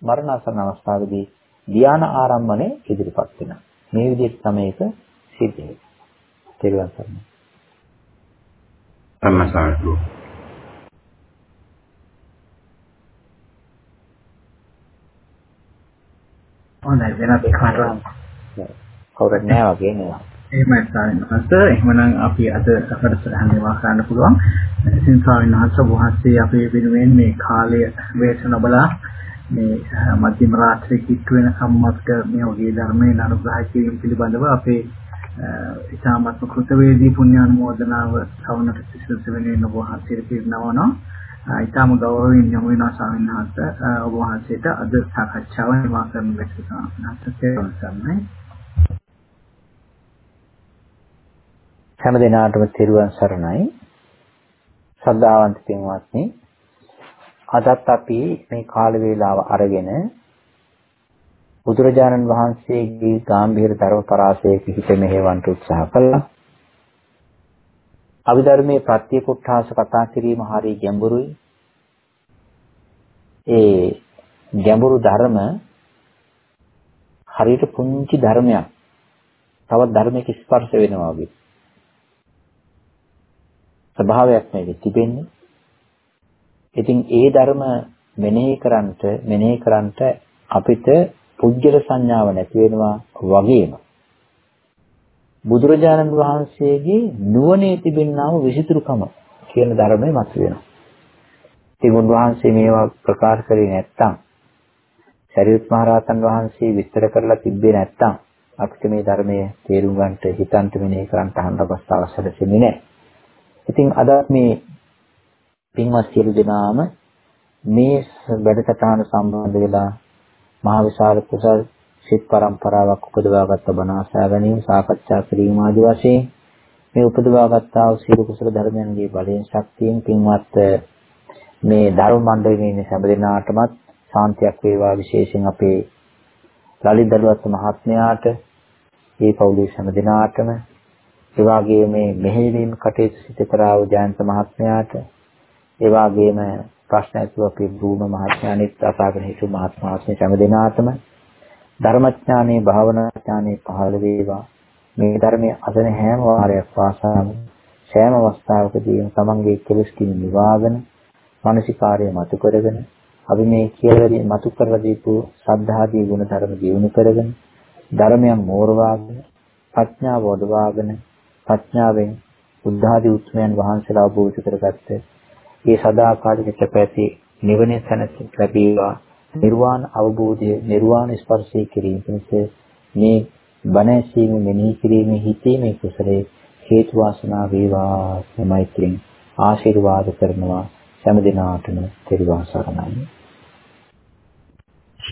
මරණාසන්න අවස්ථාවේදී ධ්‍යාන ආරම්භණය ඉදිරිපත් වෙනවා. මේ විදිහට තමයි ඒක සිද්ධ වෙන්නේ. තේරුම් ගන්න. සම්මසාරතු හොඳයි වෙනත් කාරණා කවුරුත් නෑ වගේ නේද එහෙමයි ස්වාමීන් වහන්සේ. එහෙමනම් අපි අද වැඩසටහන නිවා ගන්න පුළුවන්. ඉතින් ස්වාමීන් වහන්සේ වහන්සේ අපේ වෙනුවෙන් මේ කාලය වේස නොබලා මේ මධ්‍යම රාත්‍රී කිට්ටු වෙන සම්මත මේ වගේ ධර්මයේ අනුග්‍රහ කිරීම පිළිබඳව අපේ ඉතාමත්ම කෘතවේදී පුණ්‍යානුමෝදනාව සවනට සිසුස වෙනින් ඔබ වහන්සේට පිරිනවනවා. ඉතාම ගෞරවයෙන් යොමු වෙනවා ස්වාමීන් වහන්සේ. ඔබ වහන්සේට අද සාකච්ඡාව නිමා කරන ලෙස ස්වාමීන් වහන්සේ හැම දිනාටම තෙරුවන් සරණයි. ශ්‍රද්ධාවන්ත පින්වත්නි අදත් අපි මේ කාල වේලාව අරගෙන බුදුරජාණන් වහන්සේගේ ගාම්භීර ධර්ම පරාසයක හිත මෙහෙවන්න උත්සාහ කළා. අභිධර්මයේ ප්‍රත්‍ය කුට්ඨාස කතා කිරීම හරිය ගැඹුරුයි. ඒ ගැඹුරු ධර්ම හරියට පුංචි ධර්මයක් තවත් ධර්මයක ස්පර්ශ වෙනවා වගේ. ස්වභාවයක් මේකේ තිබෙන්නේ. ඉතින් ඒ ධර්ම මෙනෙහි කරන්ට මෙනෙහි කරන්ට අපිට පුජ්‍යල සංඥාව නැති වෙනවා වගේම බුදුරජාණන් වහන්සේගේ නුවණේ තිබෙනා වූ විසිතුරුකම කියන ධර්මය මතුවෙනවා. ඉතින් උන්වහන්සේ මේවා ප්‍රකාශ කරේ නැත්තම් සරියුත් මහ රහතන් වහන්සේ විස්තර කරලා තිබ්බේ නැත්තම් අපිට මේ ධර්මයේ තේරුම් ගන්නට හිතන්ත මෙනෙහි කරන්න අහන්න අවස්ථාවක් ලැබෙන්නේ නැහැ. ඉතින් අද මේ පින්වත් සියලු දෙනාම මේ වැඩසටහන සම්බන්ධ වෙලා මහ විශාල කුසල් සිත් පරම්පරාවක් උපදවාගත් බණ ආසා ගැනීම සාකච්ඡා කිරීම ආදී වශයෙන් මේ උපදවාගත්තා වූ සීල කුසල ධර්මයන්ගේ බලයෙන් ශක්තියෙන් පින්වත් මේ ධර්ම මණ්ඩලයේ ඉන්න හැම දෙනාටමත් ශාන්තියක් වේවා. විශේෂයෙන් අපේ ලලිත් දලුවත් මහත්මයාට ඒ පවුලේ හැම දෙනාටම ඒ වගේම මේ මෙහෙයවීම කටයුතු සිදු කරා වූ ජයන්ත මහත්මයාට ඒ වගේම ප්‍රශ්න ඇතුව අපේ බ්‍රූම මහත්මයානිත් අසාගෙන හිටු මහත්මාස්මේ හැම දෙනාටම ධර්මඥානේ භාවනාඥානේ පහළ වේවා. මේ ධර්මයේ අදන හැම වාරයක් පාසාම සෑම අවස්ථාවකදීම තමන්ගේ කෙලෙස් කිනි නිවාගෙන මානසිකාර්යය මතු කරගෙන අපි මේ කියලා මතු කරලා දීපු සද්ධාදී ගුණ ධර්ම දියුණු කරගෙන ධර්මයන් මෝරවාගෙන ප්‍රඥාව වඩවාගෙන ප්‍රඥාවෙන් බුද්ධාදී උත්මයන් වහන්සේලා අවබෝධ කරගත්ත ඒ සදාකාලික සැපැති නිවනේ සැනසීම ලැබීවා. නිර්වාණ අවබෝධය නිර්වාණ ස්පර්ශය කිරීම පිණිස මේ බණ ඇසීම මෙනෙහි කිරීමේ හිතීමේ කුසලයේ හේතු වාසනා වේවා මෛත්‍රියෙන් ආශිර්වාද කරනවා. හැම දිනාටම තෙරුවන් සරණයි.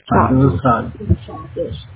සාදු. සාදු